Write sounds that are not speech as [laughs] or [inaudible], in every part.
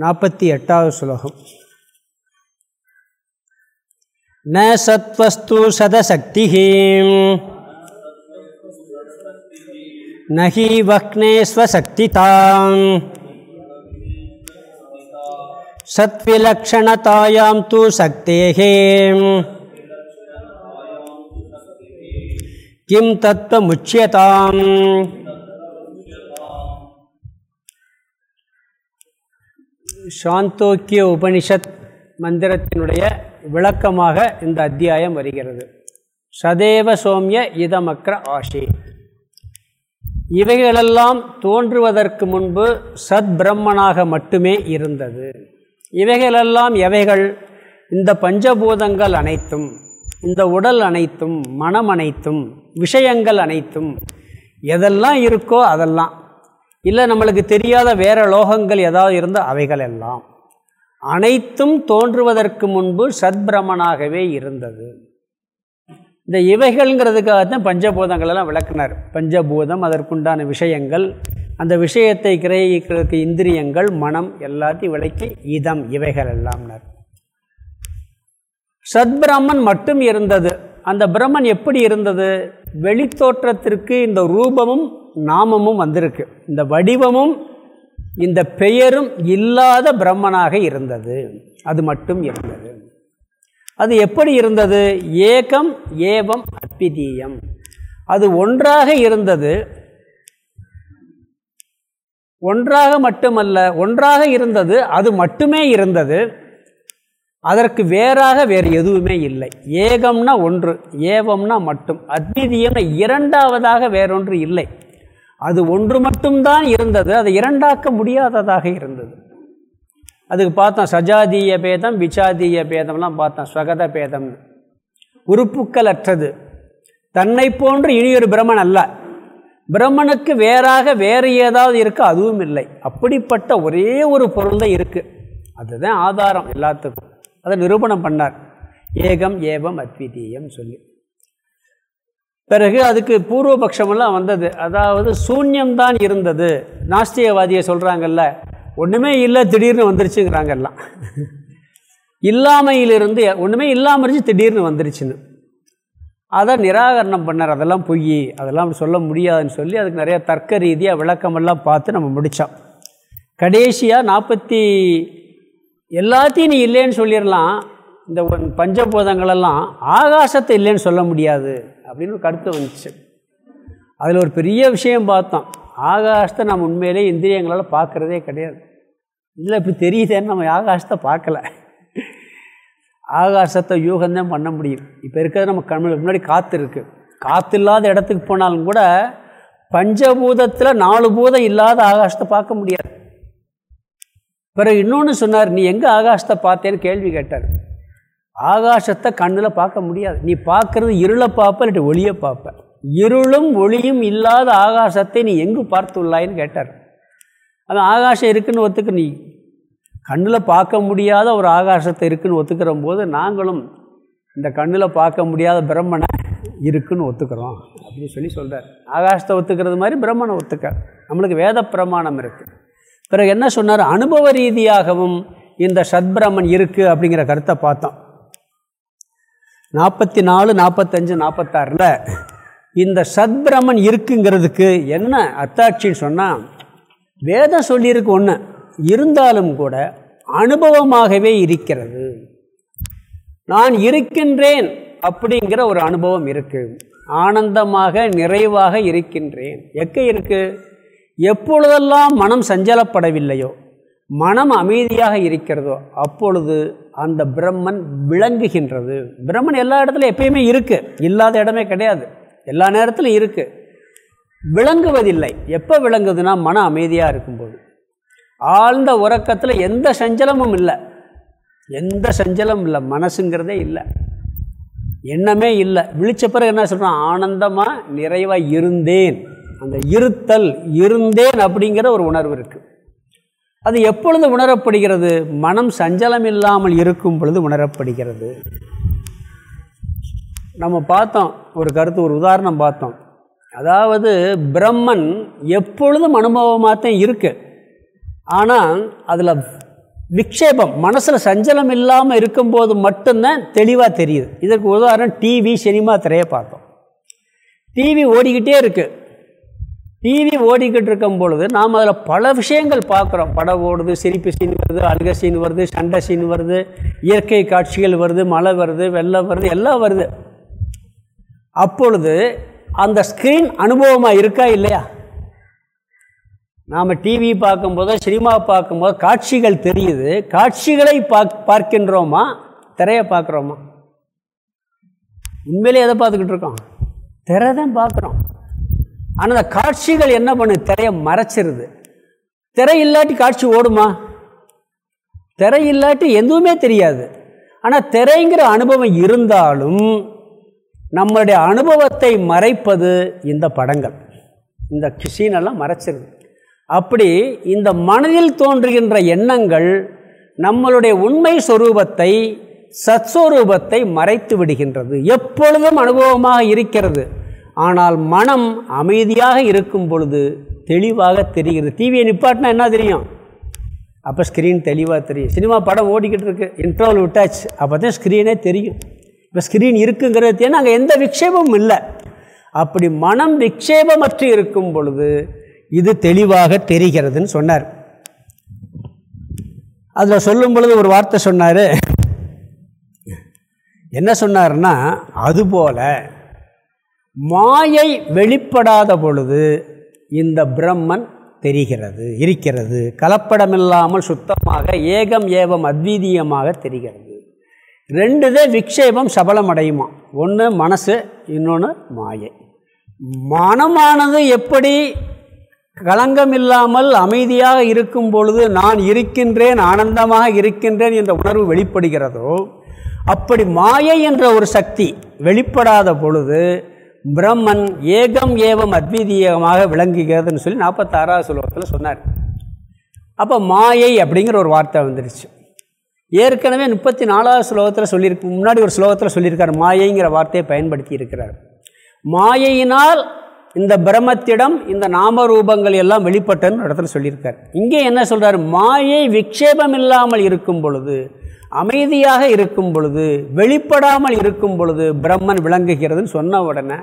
நாற்பத்தி எட்டாவது ஸ்லோகம் ந சத்வஸ்து சதசக்தி நகி வக்னே ஸ்வசக்திதாம் சத்விலக்ஷணதாயாம் தூ சக்தேகே கிம் தத்துவமுச்சியதாம் சாந்தோக்கிய உபனிஷத் மந்திரத்தினுடைய விளக்கமாக இந்த அத்தியாயம் வருகிறது. சதேவ சோமிய இதமக்ர ஆஷி. இவைகளெல்லாம் தோன்றுவதற்கு முன்பு சத் பிரம்மனாக மட்டுமே இருந்தது. இவைகளெல்லாம் எவைகள்? இந்த பஞ்சபூதங்கள் அனைத்தும் இந்த உடல் அனைத்தும் மனம் அனைத்தும் விஷயங்கள் அனைத்தும் எதெல்லாம் இருக்கோ அதெல்லாம். இல்லை நம்மளுக்கு தெரியாத வேறு லோகங்கள் ஏதாவது இருந்தால் அவைகள் எல்லாம் அனைத்தும் தோன்றுவதற்கு முன்பு சத்பிரமனாகவே இருந்தது. இந்த இவைகள்ங்கிறதுக்காக தான் பஞ்சபூதங்கள் எல்லாம் விளக்குனார். பஞ்சபூதம் அதற்குண்டான விஷயங்கள் அந்த விஷயத்தை கிரகிக்கிறதுக்கு இந்திரியங்கள் மனம் எல்லாத்தையும் விளக்கி இதம் இவைகள் எல்லாம்னார் சத்பிரமன் மட்டும் இருந்தது. அந்த பிரம்மன் எப்படி இருந்தது? வெளித்தோற்றத்திற்கு இந்த ரூபமும் நாமமும் வந்திருக்கு. இந்த வடிவமும் இந்த பெயரும் இல்லாத பிரம்மனாக இருந்தது. அது மட்டும் இருந்தது. அது எப்படி இருந்தது? ஏகம் ஏவம் அப்பிதீயம் அது ஒன்றாக இருந்தது. ஒன்றாக மட்டுமல்ல ஒன்றாக இருந்தது அது மட்டுமே இருந்தது. அதற்கு வேறாக வேறு எதுவுமே இல்லை. ஏகம்னா ஒன்று ஏவம்னா மட்டும். அத்விதீயம்னா இரண்டாவதாக வேறொன்று இல்லை. அது ஒன்று மட்டும்தான் இருந்தது. அதை இரண்டாக்க முடியாததாக இருந்தது. அதுக்கு பார்த்தோம் சஜாதீய பேதம் விசாதீய பேதம்லாம் பார்த்தோம் ஸ்வகத பேதம். உறுப்புக்கள் அற்றது தன்னை போன்று இனியொரு பிரம்மன் அல்ல. பிரம்மனுக்கு வேறாக வேறு ஏதாவது இருக்கோ? அதுவும் இல்லை. அப்படிப்பட்ட ஒரே ஒரு பொருள் தான் இருக்குது அதுதான் ஆதாரம் எல்லாத்துக்கும். அதை நிரூபணம் பண்ணார். ஏகம் ஏவம் அத்விதீயம் சொல்லி. பிறகு அதுக்கு பூர்வபக்ஷமெல்லாம் வந்தது. அதாவது சூன்யம்தான் இருந்தது. நாஸ்தியவாதியை சொல்கிறாங்கல்ல ஒன்றுமே இல்லை திடீர்னு வந்துருச்சுங்கிறாங்க எல்லாம். இல்லாமையிலிருந்து ஒன்றுமே இல்லாமல் இருந்துச்சு திடீர்னு வந்துருச்சுன்னு. அதை நிராகரணம் பண்ணார். அதெல்லாம் பொய். அதெல்லாம் சொல்ல முடியாதுன்னு சொல்லி அதுக்கு நிறைய தர்க்க ரீதியாக விளக்கமெல்லாம் பார்த்து நம்ம முடித்தோம் கடைசியாக நாற்பத்தி எல்லாத்தையும் நீ இல்லைன்னு சொல்லிடலாம். இந்த பஞ்சபூதங்களெல்லாம் ஆகாசத்தை இல்லைன்னு சொல்ல முடியாது அப்படின்னு ஒரு கருத்து வந்துச்சு. அதில் ஒரு பெரிய விஷயம் பார்த்தோம். ஆகாசத்தை நம்ம உண்மையிலே இந்திரியங்களால் பார்க்குறதே கிடையாது. இல்லை இப்படி தெரியுதேன்னு நம்ம ஆகாசத்தை பார்க்கல. ஆகாசத்தை யூகந்தான் பண்ண முடியும். இப்போ இருக்கிறது நம்ம கண்ணுக்கு முன்னாடி காற்று இருக்குது காற்று இல்லாத இடத்துக்கு போனாலும் கூட பஞ்சபூதத்தில் நாலு பூதம் இல்லாத ஆகாசத்தை பார்க்க முடியாது. பிறகு இன்னொன்று சொன்னார் நீ எங்கே ஆகாசத்தை பார்த்தேன்னு கேள்வி கேட்டார். ஆகாசத்தை கண்ணில் பார்க்க முடியாது. நீ பார்க்குறது இருளை பார்ப்ப இல்லாட்டி ஒளியை பார்ப்ப. இருளும் ஒளியும் இல்லாத ஆகாசத்தை நீ எங்கு பார்த்துள்ளாயின்னு கேட்டார். அந்த ஆகாசம் இருக்குன்னு ஒத்துக்க நீ. கண்ணில் பார்க்க முடியாத ஒரு ஆகாசத்தை இருக்குன்னு ஒத்துக்கிற போது நாங்களும் இந்த கண்ணில் பார்க்க முடியாத பிரம்மனை இருக்குன்னு ஒத்துக்கிறோம். அப்படின்னு சொல்லி சொல்கிறார் ஆகாசத்தை ஒத்துக்கிறது மாதிரி பிரம்மனை ஒத்துக்க. நம்மளுக்கு வேத பிரமாணம் இருக்குது பிறகு என்ன சொன்னார்? அனுபவ ரீதியாகவும் இந்த சத்பிரமன் இருக்குது அப்படிங்கிற கருத்தை பார்த்தோம். நாற்பத்தி நாலு நாற்பத்தஞ்சு நாற்பத்தாறில் இந்த சத்பிரமன் இருக்குங்கிறதுக்கு என்ன அத்தாட்சின்னு சொன்னால் வேதம் சொல்லியிருக்கு ஒன்று இருந்தாலும் கூட அனுபவமாகவே இருக்கிறது. நான் இருக்கின்றேன் அப்படிங்கிற ஒரு அனுபவம் இருக்குது ஆனந்தமாக நிறைவாக இருக்கின்றேன். எக்க இருக்குது எப்பொழுதெல்லாம் மனம் சஞ்சலப்படவில்லையோ மனம் அமைதியாக இருக்கிறதோ அப்பொழுது அந்த பிரம்மன் விளங்குகின்றது. பிரம்மன் எல்லா இடத்துலையும் எப்பயுமே இருக்குது இல்லாத இடமே கிடையாது. எல்லா நேரத்திலும் இருக்குது விளங்குவதில்லை. எப்போ விளங்குதுன்னா மன அமைதியாக இருக்கும்போது. ஆழ்ந்த உறக்கத்தில் எந்த சஞ்சலமும் இல்லை. எந்த சஞ்சலமும் இல்லை. மனசுங்கிறதே இல்லை. எண்ணமே இல்லை. விழிச்ச பிறகு என்ன சொல்கிறோம் ஆனந்தமாக நிறைவாக இருந்தேன். அந்த இருத்தல் இருந்தேன் அப்படிங்கிற ஒரு உணர்வு இருக்குது அது எப்பொழுது உணரப்படுகிறது? மனம் சஞ்சலம் இல்லாமல் இருக்கும் பொழுது உணரப்படுகிறது. நம்ம பார்த்தோம் ஒரு கருத்து ஒரு உதாரணம் பார்த்தோம். அதாவது பிரம்மன் எப்பொழுதும் அனுபவமாக தான் இருக்குது ஆனால் அதில் விக்ஷேபம் மனசில் சஞ்சலம் இல்லாமல் இருக்கும்போது மட்டும்தான் தெளிவாக தெரியுது. இதற்கு உதாரணம் டிவி சினிமா திரையை பார்த்தோம். டிவி ஓடிக்கிட்டே இருக்குது டிவி ஓடிக்கிட்டு இருக்கும் பொழுது நாம் அதில் பல விஷயங்கள் பார்க்குறோம். படம் ஓடுது சிரிப்பு சீன் வருது அழுக சீன் வருது சண்டை சீன் வருது இயற்கை காட்சிகள் வருது மழை வருது வெள்ளம் வருது எல்லாம் வருது. அப்பொழுது அந்த ஸ்க்ரீன் அனுபவமாக இருக்கா இல்லையா? நாம் டிவி பார்க்கும்போதோ சினிமா பார்க்கும்போது காட்சிகள் தெரியுது. காட்சிகளை பார்க் பார்க்கின்றோமா? திரையை பார்க்குறோமா? உண்மையிலே எதை பார்த்துக்கிட்டு இருக்கோம்? திரை தான் பார்க்குறோம். ஆனால் அந்த காட்சிகள் என்ன பண்ணு? திரையை மறைச்சிருது. திரை இல்லாட்டி காட்சி ஓடுமா? திரை இல்லாட்டி எதுவுமே தெரியாது. ஆனால் திரைங்கிற அனுபவம் இருந்தாலும் நம்மளுடைய அனுபவத்தை மறைப்பது இந்த படங்கள். இந்த சீனெல்லாம் மறைச்சிருது. அப்படி இந்த மனதில் தோன்றுகின்ற எண்ணங்கள் நம்மளுடைய உண்மை சொரூபத்தை சத்ஸ்வரூபத்தை மறைத்து விடுகின்றது. எப்பொழுதும் அனுபவமாக இருக்கிறது. ஆனால் மனம் அமைதியாக இருக்கும் பொழுது தெளிவாக தெரிகிறது. டிவியை நிப்பாட்டினா என்ன தெரியும்? அப்போ ஸ்க்ரீன் தெளிவாக தெரியும். சினிமா படம் ஓடிக்கிட்டு இருக்கு. இன்ட்ரோல் விட்டாச்சு. அப்போ தான் ஸ்க்ரீனே தெரியும். இப்போ ஸ்க்ரீன் இருக்குங்கிறது ஏன்னா அங்கே எந்த விக்ஷேபமும் இல்லை. அப்படி மனம் விக்ஷேபமற்று இருக்கும் பொழுது இது தெளிவாக தெரிகிறதுன்னு சொன்னார். அதில் சொல்லும் பொழுது ஒரு வார்த்தை சொன்னார். என்ன சொன்னார்னா அதுபோல் மாயை வெளிப்படாத பொழுது இந்த பிரம்மன் தெரிகிறது இருக்கிறது. கலப்படமில்லாமல் சுத்தமாக ஏகம் ஏவம் அத்வீதியமாக தெரிகிறது. ரெண்டுதே விக்ஷேபம் சபலமடையுமா? ஒன்று மனசு இன்னொன்று மாயை. மனமானது எப்படி களங்கம் இல்லாமல் அமைதியாக இருக்கும் பொழுது நான் இருக்கின்றேன் ஆனந்தமாக இருக்கின்றேன் என்ற உணர்வு வெளிப்படுகிறதோ அப்படி மாயை என்ற ஒரு சக்தி வெளிப்படாத பொழுது பிரம்மன் ஏகம் ஏவம் அத்விதீயமாக விளங்குகிறதுன்னு சொல்லி நாற்பத்தாறாவது ஸ்லோகத்தில் சொன்னார். அப்போ மாயை அப்படிங்கிற ஒரு வார்த்தை வந்துடுச்சு ஏற்கனவே முப்பத்தி நாலாவது ஸ்லோகத்தில் சொல்லியிருக்கு முன்னாடி ஒரு ஸ்லோகத்தில் சொல்லியிருக்கார் மாயைங்கிற வார்த்தையை பயன்படுத்தி இருக்கிறார். மாயையினால் இந்த பிரமத்திடம் இந்த நாமரூபங்கள் எல்லாம் வெளிப்பட்டன்னு இடத்துல சொல்லியிருக்கார். இங்கே என்ன சொல்கிறார் மாயை விக்ஷேபம் இல்லாமல் இருக்கும் பொழுது அமைதியாக இருக்கும் பொழுது வெளிப்படாமல் இருக்கும் பொழுது பிரம்மன் விளங்குகிறதுன்னு சொன்ன உடனே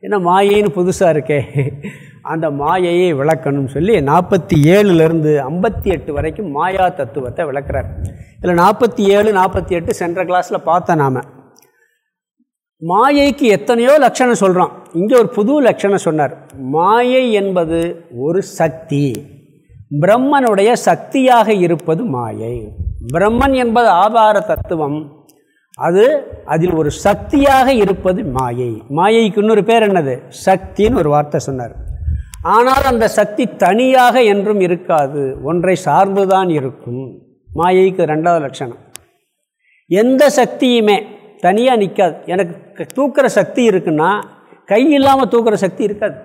என்ன மாயைன்னு புதுசாக இருக்கே அந்த மாயையை விளக்கணும்னு சொல்லி நாற்பத்தி ஏழுலேருந்து ஐம்பத்தி எட்டு வரைக்கும் மாயா தத்துவத்தை விளக்குறார். இதில் நாற்பத்தி ஏழு நாற்பத்தி எட்டு சென்ற கிளாஸில் பார்த்தோம் நாம். மாயைக்கு எத்தனையோ லட்சணம் சொல்கிறோம் இங்கே ஒரு புது லட்சணம் சொன்னார். மாயை என்பது ஒரு சக்தி. பிரம்மனுடைய சக்தியாக இருப்பது மாயை. பிரம்மன் என்பது ஆதார தத்துவம். அது அதில் ஒரு சக்தியாக இருப்பது மாயை. மாயைக்கு இன்னொரு பேர் என்னது? சக்தின்னு ஒரு வார்த்தை சொன்னார். ஆனால் அந்த சக்தி தனியாக என்றும் இருக்காது. ஒன்றை சார்ந்துதான் இருக்கும். மாயைக்கு ரெண்டாவது லட்சணம். எந்த சக்தியுமே தனியாக நிற்காது எனக்கு தூக்குற சக்தி இருக்குன்னா கை இல்லாமல் தூக்குற சக்தி இருக்காது.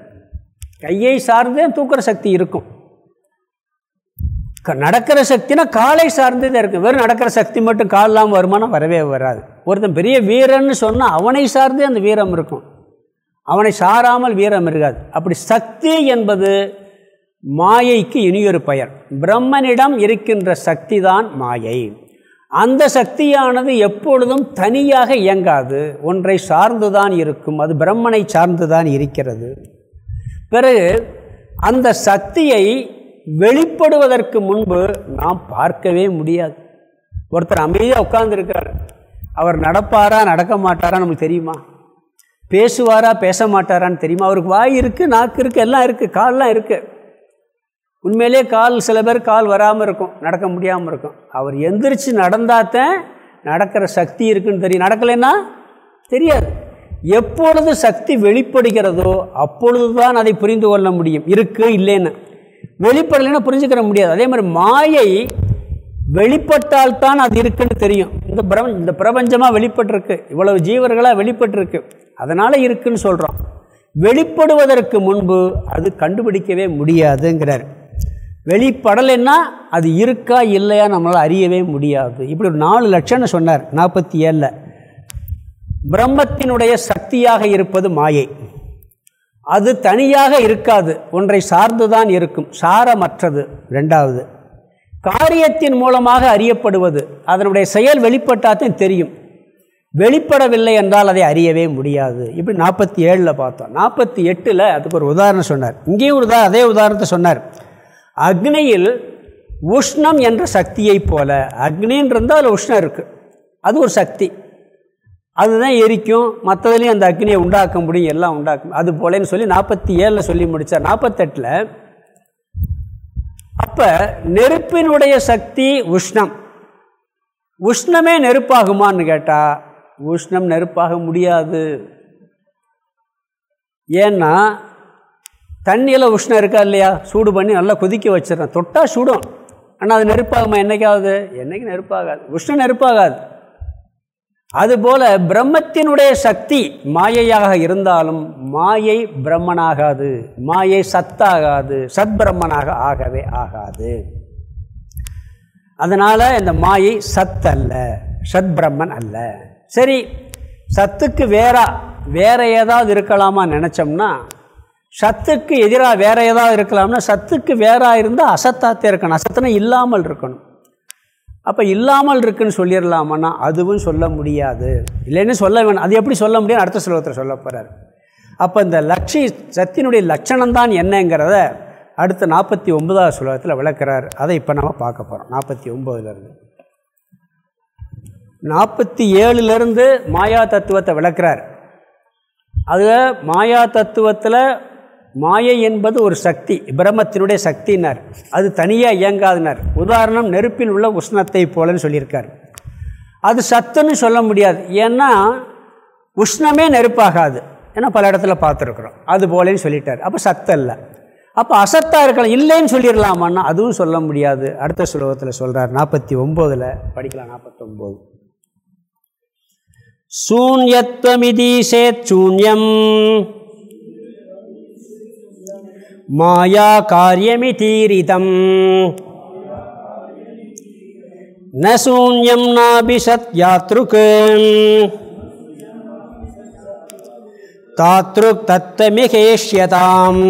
கையை சார்ந்தே தூக்குற சக்தி இருக்கும். நடக்கிற சக்தினா காலை சார்ந்தே தான் வெறும் நடக்கிற சக்தி மட்டும் கால் இல்லாமல் வருமானம் வரவே வராது. ஒருத்தன் பெரிய வீரன்னு சொன்னால் அவனை சார்ந்தே அந்த வீரம் இருக்கும். அவனை சாராமல் வீரம் இருக்காது. அப்படி சக்தி என்பது மாயைக்கு இனியொரு பெயர். பிரம்மனிடம் இருக்கின்ற சக்தி தான் மாயை. அந்த சக்தியானது எப்பொழுதும் தனியாக இயங்காது. ஒன்றை சார்ந்துதான் இருக்கும். அது பிரம்மனை சார்ந்துதான் இருக்கிறது. பிறகு அந்த சக்தியை வெளிப்படுவதற்கு முன்பு நாம் பார்க்கவே முடியாது. ஒருத்தர் அமைதியாக உட்கார்ந்துருக்கிறார். அவர் நடப்பாரா நடக்க மாட்டாரா நமக்கு தெரியுமா? பேசுவாரா பேச மாட்டாரான்னு தெரியுமா? அவருக்கு வாய் இருக்குது நாக்கு இருக்குது எல்லாம் இருக்குது கால்லாம் இருக்குது உண்மையிலே கால் சில பேர் கால் வராமல் இருக்கும் நடக்க முடியாமல் இருக்கும். அவர் எந்திரிச்சு நடந்தாத்தான் நடக்கிற சக்தி இருக்குன்னு தெரியும். நடக்கலைன்னா தெரியாது. எப்பொழுது சக்தி வெளிப்படுகிறதோ அப்பொழுது தான் அதை புரிந்து கொள்ள முடியும். இருக்குது இல்லைன்னு. வெளிப்படலைன்னா புரிஞ்சுக்கிற முடியாது. அதே மாதிரி மாயை வெளிப்பட்டால்தான் அது இருக்குன்னு தெரியும். இந்த பிரபஞ்ச இந்த பிரபஞ்சமாக வெளிப்பட்டிருக்கு. இவ்வளவு ஜீவர்களாக வெளிப்பட்டிருக்கு. அதனால் இருக்குன்னு சொல்கிறோம் வெளிப்படுவதற்கு முன்பு அது கண்டுபிடிக்கவே முடியாதுங்கிறார். வெளிப்படலைன்னா அது இருக்கா இல்லையா நம்மளால் அறியவே முடியாது. இப்படி ஒரு நாலு லட்சம்னு சொன்னார் நாற்பத்தி ஏழில். பிரம்மத்தினுடைய சக்தியாக இருப்பது மாயை. அது தனியாக இருக்காது. ஒன்றை சார்ந்துதான் இருக்கும். சாரமற்றது. ரெண்டாவது காரியத்தின் மூலமாக அறியப்படுவது. அதனுடைய செயல் வெளிப்பட்டாத்தையும் தெரியும். வெளிப்படவில்லை என்றால் அதை அறியவே முடியாது. இப்படி நாற்பத்தி ஏழில் பார்த்தோம். நாற்பத்தி எட்டில் அதுக்கு ஒரு உதாரணம் சொன்னார். இங்கேயும் ஒரு அதே உதாரணத்தை சொன்னார். அக்னியில் உஷ்ணம் என்ற சக்தியைப் போல அக்னின்னு இருந்தால் அதில் உஷ்ணம் இருக்குது அது ஒரு சக்தி. அதுதான் எரிக்கும். மற்றதுலேயும் அந்த அக்னியை உண்டாக்க முடியும் எல்லாம் உண்டாக்கும் அது போலன்னு சொல்லி நாற்பத்தி ஏழில் சொல்லி முடித்தார் நாற்பத்தெட்டில் அப்போ நெருப்பினுடைய சக்தி உஷ்ணம். உஷ்ணமே நெருப்பாகுமான்னு கேட்டால் உஷ்ணம் நெருப்பாக முடியாது. ஏன்னா தண்ணியில் உஷ்ணம் இருக்கா இல்லையா? சூடு பண்ணி நல்லா கொதிக்க வச்சிடறேன். தொட்டால் சுடும். ஆனால் அது நெருப்பாகுமா? என்னைக்காவது? என்னைக்கு நெருப்பாகாது. உஷ்ணம் நெருப்பாகாது. அதுபோல பிரம்மத்தினுடைய சக்தி மாயையாக இருந்தாலும் மாயை பிரம்மனாகாது மாயை சத்தாகாது சத் பிரம்மனாக ஆகவே ஆகாது. அதனால் இந்த மாயை சத் அல்ல சத் பிரம்மன் அல்ல. சரி சத்துக்கு வேறா வேற ஏதாவது இருக்கலாமா நினச்சோம்னா சத்துக்கு எதிராக வேற ஏதாவது இருக்கலாம்னா சத்துக்கு வேறாக இருந்தால் அசத்தாத்தே இருக்கணும். அசத்தனை இல்லாமல் இருக்கணும். அப்போ இல்லாமல் இருக்குன்னு சொல்லிடலாமன்னா அதுவும் சொல்ல முடியாது. இல்லைன்னு சொல்ல வேணும். அது எப்படி சொல்ல முடியும்? அடுத்த ஸ்லோகத்தில் சொல்ல போகிறார் அப்போ இந்த லட்சி சத்தினுடைய லட்சணம் தான் என்னங்கிறத அடுத்த நாற்பத்தி ஒன்பதாவது ஸ்லோகத்தில் விளக்குறார். அதை இப்போ நம்ம பார்க்க போகிறோம் நாற்பத்தி ஒம்போதுலேருந்து நாற்பத்தி ஏழுலேருந்து மாயா தத்துவத்தை விளக்குறார். அது மாயா தத்துவத்தில் மாயை என்பது ஒரு சக்தி பிரம்மத்தினுடைய சக்தினார் அது தனியாக இயங்காதனர். உதாரணம் நெருப்பில் உள்ள உஷ்ணத்தை போலன்னு சொல்லியிருக்கார். அது சத்துன்னு சொல்ல முடியாது. ஏன்னா உஷ்ணமே நெருப்பாகாது. ஏன்னா பல இடத்துல பார்த்துருக்குறோம். அது போலேன்னு சொல்லிட்டார். அப்போ சத்தல்ல. அப்போ அசத்தாக இருக்கலாம். இல்லைன்னு சொல்லிடலாமான்னா அதுவும் சொல்ல முடியாது. அடுத்த சுலோகத்தில் சொல்கிறார் நாற்பத்தி ஒம்போதில். படிக்கலாம் நாற்பத்தொம்போது. சூன்யத்வமிதி சேத் சூன்யம். மாயா காரியமிதீரிதம் ந சூன்யம் நாபிஷத் யாத்ருக்கு தாத்ருக் தத்தமிகேஷ்யதாம்.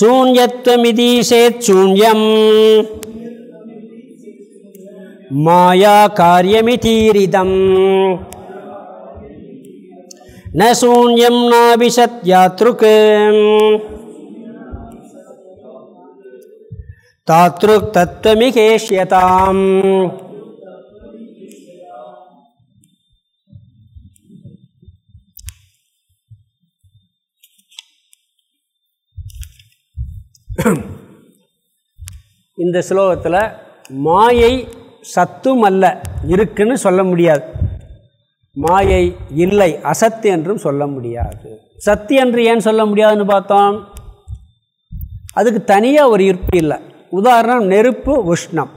சூன்யத்வமிதீசேத் சூன்யம். மாயா காரியமிதீரிதம் न शून्यं नाभिषत्यातृक् தாத்ருக் தத்துவமிகேஷ்யதாம் இந்த ஸ்லோகத்தில் மாயை சத்தும் அல்ல இருக்குன்னு சொல்ல முடியாது மாயை இல்லை அசத்து என்றும் சொல்ல முடியாது. சத்து என்று ஏன் சொல்ல முடியாதுன்னு பார்த்தோம்? அதுக்கு தனியாக ஒரு இருப்பு இல்லை. உதாரணம் நெருப்பு உஷ்ணம்.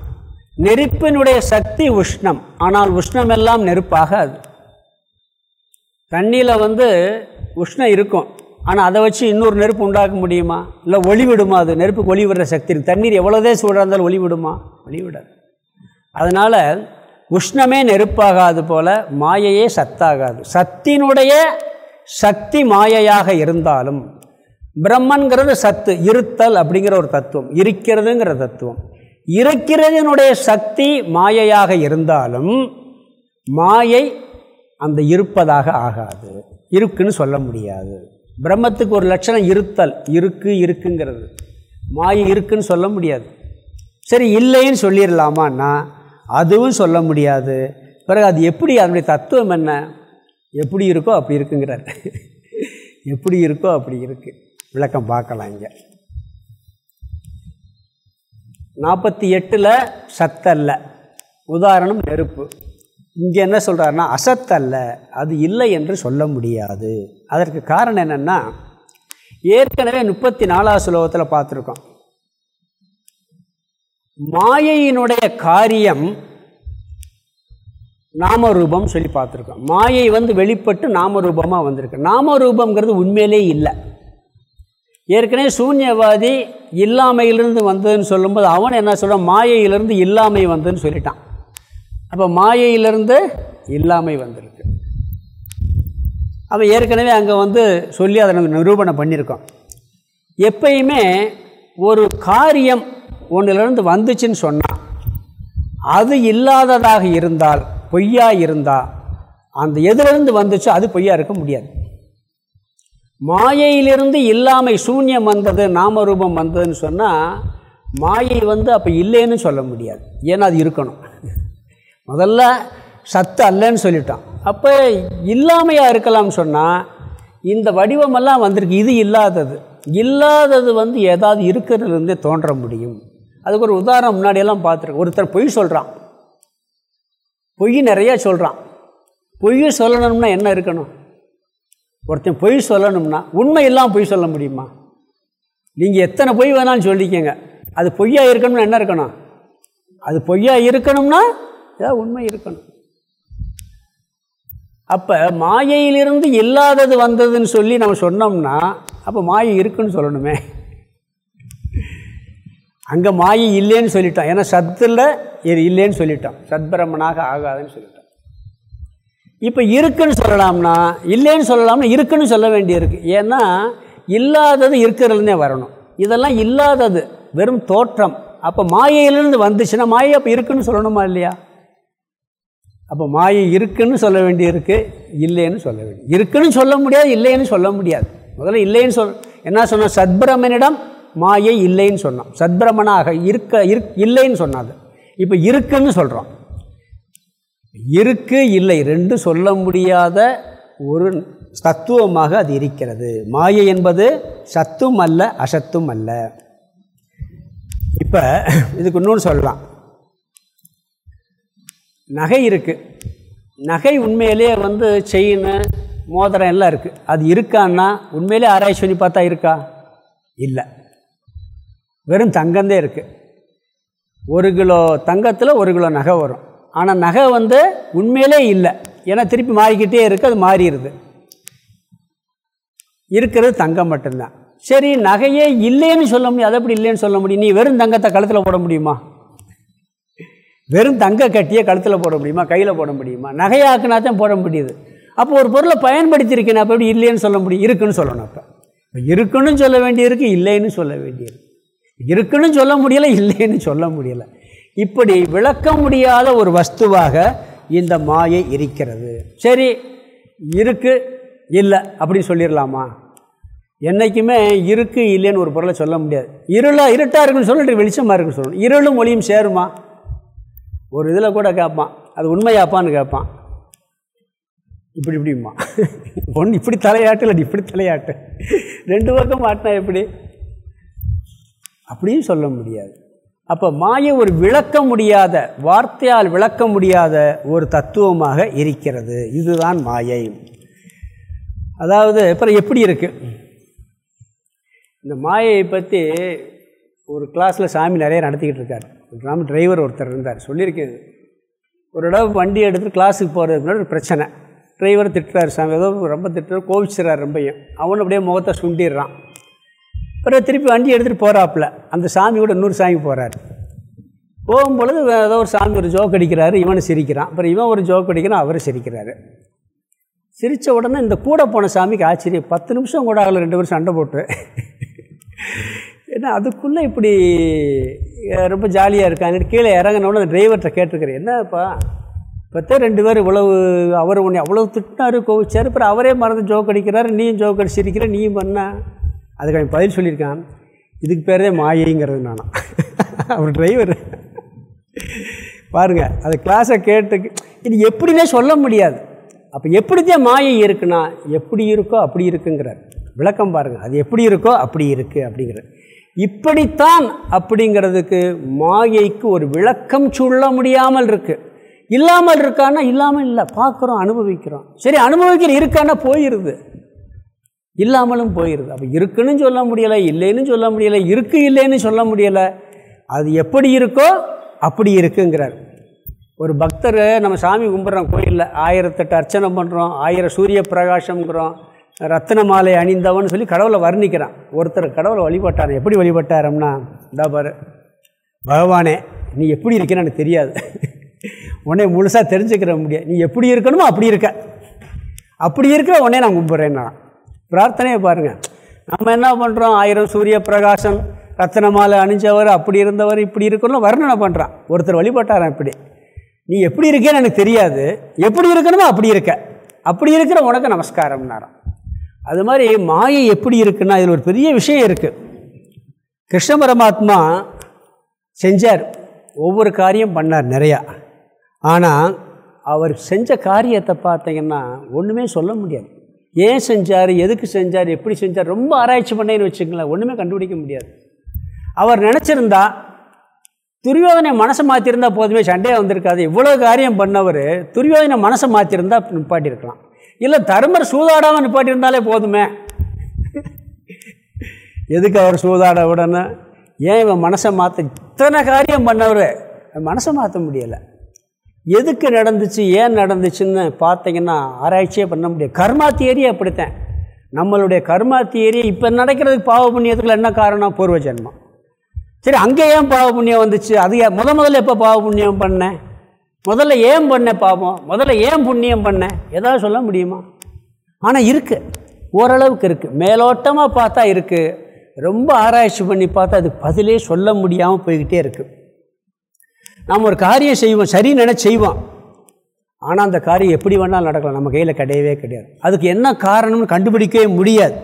நெருப்பினுடைய சக்தி உஷ்ணம். ஆனால் உஷ்ணம் எல்லாம் நெருப்பாகாது. தண்ணியில் வந்து உஷ்ணம் இருக்கும். ஆனால் அதை வச்சு இன்னொரு நெருப்பு உண்டாக்க முடியுமா? இல்லை ஒளி விடுமா அது? நெருப்புக்கு ஒளி விடுற சக்தி இருக்குது தண்ணீர் எவ்வளோதே சூடாக இருந்தாலும் ஒளி விடுமா? ஒளி விடாது. அதனால் உஷ்ணமே நெருப்பாகாது போல மாயையே சத்தாகாது. சத்தினுடைய சக்தி மாயையாக இருந்தாலும் பிரம்மன்கிறது சத்து இருத்தல் அப்படிங்கிற ஒரு தத்துவம் இருக்கிறதுங்கிற தத்துவம். இருக்கிறதுனுடைய சக்தி மாயையாக இருந்தாலும் மாயை அந்த இருப்பதாக ஆகாது. இருக்குன்னு சொல்ல முடியாது. பிரம்மத்துக்கு ஒரு லட்சணம் இருத்தல் இருக்கு இருக்குங்கிறது. மாயை இருக்குன்னு சொல்ல முடியாது. சரி இல்லைன்னு சொல்லிடலாமான்னா அதுவும் சொல்ல முடியாது. பிறகு அது எப்படி அதனுடைய தத்துவம் என்ன? எப்படி இருக்கோ அப்படி இருக்குங்கிறார். எப்படி இருக்கோ அப்படி இருக்குது விளக்கம் பார்க்கலாம் இங்கே. நாற்பத்தி எட்டில் சத்தல்ல. உதாரணம் நெருப்பு. இங்கே என்ன சொல்கிறாருன்னா அசத்தல்ல. அது இல்லை என்று சொல்ல முடியாது. அதற்கு காரணம் என்னென்னா ஏற்கனவே முப்பத்தி நாலாவது சுலோகத்தில் பார்த்துருக்கோம். மாயையினுடைய காரியம் நாமரூபம் சொல்லி பார்த்துருக்கோம். மாயை வந்து வெளிப்பட்டு நாமரூபமாக வந்திருக்கு. நாமரூபங்கிறது உண்மையிலே இல்லை. ஏற்கனவே சூன்யவாதி இல்லாமையிலிருந்து வந்ததுன்னு சொல்லும்போது அவன் என்ன சொல்கிறான் மாயையிலிருந்து இல்லாமை வந்ததுன்னு சொல்லிட்டான். அப்போ மாயையிலிருந்து இல்லாமை வந்திருக்கு. அவன் ஏற்கனவே அங்கே வந்து சொல்லி அதை நம்ம நிரூபணம் பண்ணியிருக்கோம். எப்பயுமே ஒரு காரியம் உன்னிலிருந்து வந்துச்சுன்னு சொன்னால் அது இல்லாததாக இருந்தால் பொய்யா இருந்தால் அந்த எதிலிருந்து வந்துச்சோ அது பொய்யா இருக்க முடியாது. மாயையிலிருந்து இல்லாமை சூன்யம் வந்தது நாமரூபம் வந்ததுன்னு சொன்னால் மாயை வந்து அப்போ இல்லைன்னு சொல்ல முடியாது. ஏன்னா அது இருக்கணும். முதல்ல சத்து அல்லன்னு சொல்லிட்டான். அப்போ இல்லாமையாக இருக்கலாம்னு சொன்னால் இந்த வடிவமெல்லாம் வந்திருக்கு இது இல்லாதது. இல்லாதது வந்து ஏதாவது இருக்கிறதுலேருந்தே தோன்ற முடியும். அதுக்கு ஒரு உதாரணம் முன்னாடியெல்லாம் பார்த்துருக்கேன். ஒருத்தர் பொய் சொல்கிறான் பொய் நிறையா சொல்கிறான் பொய் சொல்லணும்னா என்ன இருக்கணும்? ஒருத்தன் பொய் சொல்லணும்னா உண்மை இல்லாமல் பொய் சொல்ல முடியுமா? நீங்கள் எத்தனை பொய் வேணாலும் சொல்லிக்கங்க. அது பொய்யா இருக்கணும்னா என்ன இருக்கணும்? அது பொய்யா இருக்கணும்னா ஏதாவது உண்மை இருக்கணும். அப்போ மாயையிலிருந்து இல்லாதது வந்ததுன்னு சொல்லி நம்ம சொன்னோம்னா அப்போ மாயை இருக்குன்னு சொல்லணுமே. அங்கே மாயை இல்லைன்னு சொல்லிட்டோம் ஏன்னா சத்தில் இல்லைன்னு சொல்லிட்டோம் சத்பிரமனாக ஆகாதுன்னு சொல்லிட்டோம் இப்போ இருக்குன்னு சொல்லலாம்னா இல்லைன்னு சொல்லலாம்னா இருக்குன்னு சொல்ல வேண்டியிருக்கு. ஏன்னா இல்லாதது இருக்கிறதுலேருந்தே வரணும். இதெல்லாம் இல்லாதது வெறும் தோற்றம். அப்போ மாயையிலேருந்து வந்துச்சுன்னா மாயை அப்போ இருக்குன்னு சொல்லணுமா இல்லையா? அப்போ மாயை இருக்குன்னு சொல்ல வேண்டியிருக்கு இல்லைன்னு சொல்ல வேண்டிய இருக்குன்னு சொல்ல முடியாது இல்லைன்னு சொல்ல முடியாது. முதல்ல இல்லைன்னு சொல் என்ன சொன்னால் சத்பிரமனிடம் மாயை இல்லைன்னு சொன்னோம் சத்பிரமனாக இருக்க இருக் இல்லைன்னு சொன்னாது இப்போ இருக்குன்னு சொல்கிறோம் இருக்கு இல்லை ரெண்டு சொல்ல முடியாத ஒரு தத்துவமாக அது இருக்கிறது. மாயை என்பது சத்தும் அல்ல அசத்தும் அல்ல. இப்போ இதுக்கு இன்னொன்று சொல்லலாம். நகை இருக்குது நகை உண்மையிலேயே வந்து செயின் மோதிரம் எல்லாம் இருக்குது அது இருக்கான்னா உண்மையிலே ஆராய்ச்சி பண்ணி பார்த்தா இருக்கா? இல்லை. வெறும் தங்கந்தே இருக்குது ஒரு கிலோ தங்கத்தில் ஒரு கிலோ நகை வரும். ஆனால் நகை வந்து உண்மையிலே இல்லை. ஏன்னா திருப்பி மாறிக்கிட்டே இருக்குது அது மாறிடுது இருக்கிறது தங்கம் மட்டும்தான். சரி நகையே இல்லைன்னு சொல்ல முடியும். அதை எப்படி இல்லைன்னு சொல்ல முடியும்? நீ வெறும் தங்கத்தை கழுத்தில் போட முடியுமா? வெறும் தங்க கட்டியே கழுத்தில் போட முடியுமா? கையில் போட முடியுமா? நகையாக்குனா தான் போட முடியுது. அப்போ ஒரு பொருளை பயன்படுத்தியிருக்கேன் அப்போ எப்படி இல்லைன்னு சொல்ல முடியும்? இருக்குன்னு சொல்லணும் அப்போ. இருக்குன்னு சொல்ல வேண்டியிருக்கு இல்லைன்னு சொல்ல வேண்டியிருக்கு. இருக்குன்னு சொல்ல முடியலை இல்லைன்னு சொல்ல முடியலை. இப்படி விளக்க முடியாத ஒரு வஸ்துவாக இந்த மாயை இருக்கிறது. சரி இருக்கு இல்லை அப்படின்னு சொல்லிடலாமா என்றைக்குமே இருக்கு இல்லைன்னு ஒரு பொருளை சொல்ல முடியாது. இருளாக இருட்டாக இருக்குன்னு சொல்லிட்டு வெளிச்சமாக இருக்குன்னு சொல்லணும். இருளும் மொழியும் சேருமா? ஒரு இதில் கூட கேட்பான் அது உண்மையாப்பான்னு கேட்பான் இப்படி இப்படிம்மா. [laughs] ஒன்று இப்படி தலையாட்டு இல்லை இப்படி தலையாட்டு ரெண்டு பக்கம் மாட்டினா எப்படி? அப்படியும் சொல்ல முடியாது. அப்போ மாயை ஒரு விளக்க முடியாத வார்த்தையால் விளக்க முடியாத ஒரு தத்துவமாக இருக்கிறது. இதுதான் மாயை. அதாவது அப்புறம் எப்படி இருக்குது இந்த மாயையை பற்றி ஒரு கிளாஸில் சாமி நிறைய நடத்திக்கிட்டு இருக்கார். கிராம டிரைவர் ஒருத்தர் இருந்தார். சொல்லியிருக்கேன். ஒரு இடம் வண்டி எடுத்துகிட்டு கிளாஸுக்கு போகிறதுக்கு முன்னாடி ஒரு பிரச்சனை. டிரைவர் திட்டுறாரு சாமி. ஏதோ ரொம்ப திட்டுறாரு கோவிச்சுறாரு ரொம்பையும். அவனு அப்படியே முகத்தை சுண்டிடுறான். அப்புறம் திருப்பி வண்டி எடுத்துகிட்டு போகிறாப்புல அந்த சாமி கூட இன்னொரு சாமி போகிறாரு போகும்பொழுது ஏதோ ஒரு சாமி ஒரு ஜோக் அடிக்கிறாரு இவனை சிரிக்கிறான். அப்புறம் இவன் ஒரு ஜோக் அடிக்கிறான் அவரை சிரிக்கிறாரு. சிரித்த உடனே இந்த கூட போன சாமிக்கு ஆச்சரியம். பத்து நிமிஷம் கூட ஆகலை ரெண்டு பேரும் சண்டை போட்டு. ஏன்னா அதுக்குள்ளே இப்படி ரொம்ப ஜாலியாக இருக்காங்க கீழே இறங்கினோட அந்த டிரைவர்கிட்ட கேட்டிருக்கிறேன் என்னப்பா இப்போ ரெண்டு பேர் இவ்வளவு அவர் உன்னை அவ்வளோ திட்டினாரு கோவிச்சார். அப்புறம் அவரே மறந்து ஜோக் அடிக்கிறாரு நீயும் ஜோக் அடிச்சிருக்கிற நீயும் பண்ண. அதுக்கு அவன் பதில் சொல்லியிருக்கான். இதுக்கு பேரே மாயைங்கிறது நானும் அவர் டிரைவர் பாருங்கள் அது கிளாஸை கேட்டு இது எப்படின்னே சொல்ல முடியாது. அப்போ எப்படித்தான் மாயை இருக்குன்னா எப்படி இருக்கோ அப்படி இருக்குங்கிறார். விளக்கம் பாருங்கள் அது எப்படி இருக்கோ அப்படி இருக்குது அப்படிங்கிறார். இப்படித்தான் அப்படிங்கிறதுக்கு மாயைக்கு ஒரு விளக்கம் சொல்ல முடியாமல் இருக்குது இல்லாமல் இருக்கான்னா இல்லாமல் இல்லை பார்க்குறோம் அனுபவிக்கிறோம். சரி அனுபவிக்கிற இருக்கான்னா போயிடுது இல்லாமலும் போயிடுது அப்போ இருக்குன்னு சொல்ல முடியலை இல்லைன்னு சொல்ல முடியலை இருக்கு இல்லைன்னு சொல்ல முடியலை. அது எப்படி இருக்கோ அப்படி இருக்குங்கிறார். ஒரு பக்தர் நம்ம சாமி கும்பிட்றோம் கோயிலில் ஆயிரத்தெட்டு அர்ச்சனை பண்ணுறோம் ஆயிரம் சூரிய பிரகாசம்ங்கிறோம் ரத்தன மாலை அணிந்தவன் சொல்லி கடவுளை வர்ணிக்கிறான். ஒருத்தர் கடவுளை வழிபட்டார் எப்படி வழிபட்டாரம்னா இந்தா பாரு பகவானே நீ எப்படி இருக்கேன்னு எனக்கு தெரியாது. உன்னை முழுசாக தெரிஞ்சுக்கிற முடியாது. நீ எப்படி இருக்கணுமோ அப்படி இருக்க. அப்படி இருக்கிற உடனே நான் கும்பிட்றேன்னா நான் பிரார்த்தனையை பாருங்கள் நம்ம என்ன பண்ணுறோம் ஆயிரம் சூரிய பிரகாசம் ரத்தன மாலை அணிஞ்சவர் அப்படி இருந்தவர் இப்படி இருக்கணும் வர்ணனை பண்ணுறான் ஒருத்தர் வழிபட்டாரான் இப்படி? நீ எப்படி இருக்கேன்னு எனக்கு தெரியாது. எப்படி இருக்கணுமோ அப்படி இருக்க. அப்படி இருக்கிற உனக்கு நமஸ்காரம்னாராம். அது மாதிரி மாயை எப்படி இருக்குன்னா இதில் ஒரு பெரிய விஷயம் இருக்குது கிருஷ்ண பரமாத்மா செஞ்சார். ஒவ்வொரு காரியம் பண்ணார் நிறையா. ஆனால் அவர் செஞ்ச காரியத்தை பார்த்தீங்கன்னா ஒன்றுமே சொல்ல முடியாது. ஏன் செஞ்சார் எதுக்கு செஞ்சார் எப்படி செஞ்சார் ரொம்ப ஆராய்ச்சி பண்ணேன்னு வச்சுக்கங்களேன் ஒன்றுமே கண்டுபிடிக்க முடியாது. அவர் நினச்சிருந்தா துரியோதனை மனசை மாற்றிருந்தா போதுமே சண்டையாக வந்திருக்காது. இவ்வளோ காரியம் பண்ணவர் துரியோதனை மனசை மாற்றிருந்தா நிப்பாட்டியிருக்கலாம் இல்லை தருமர் சூதாடாமல் நிப்பாட்டியிருந்தாலே போதுமே. எதுக்கு அவர் சூதாட உடனே? ஏன் இவன் மனசை மாற்ற இத்தனை காரியம் பண்ணவர்? மனசை மாற்ற முடியலை. எதுக்கு நடந்துச்சு ஏன் நடந்துச்சுன்னு பார்த்தீங்கன்னா ஆராய்ச்சியே பண்ண முடியாது. கர்மா தியரி அப்படித்தான். நம்மளுடைய கர்மா தியரி இப்போ நடக்கிறதுக்கு பாவ புண்ணியத்துக்குள்ள என்ன காரணம்? பூர்வ ஜென்மம். சரி அங்கே ஏன் பாவ புண்ணியம் வந்துச்சு? அது முத முதல்ல எப்போ பாவ புண்ணியம் பண்ணேன் முதல்ல ஏன் பண்ண பாவம்? முதல்ல ஏன் புண்ணியம் பண்ணேன் ஏதாவது சொல்ல முடியுமா? ஆனால் இருக்குது ஓரளவுக்கு இருக்குது மேலோட்டமாக பார்த்தா இருக்குது ரொம்ப ஆராய்ச்சி பண்ணி பார்த்தா அதுக்கு பதிலே சொல்ல முடியாமல் போய்கிட்டே இருக்குது நாம் ஒரு காரியம் செய்வோம் சரி நினச்சி செய்வோம். ஆனால் அந்த காரியம் எப்படி வேணாலும் நடக்கலாம். நம்ம கையில் கிடையவே கிடையாது. அதுக்கு என்ன காரணம்னு கண்டுபிடிக்கவே முடியாது.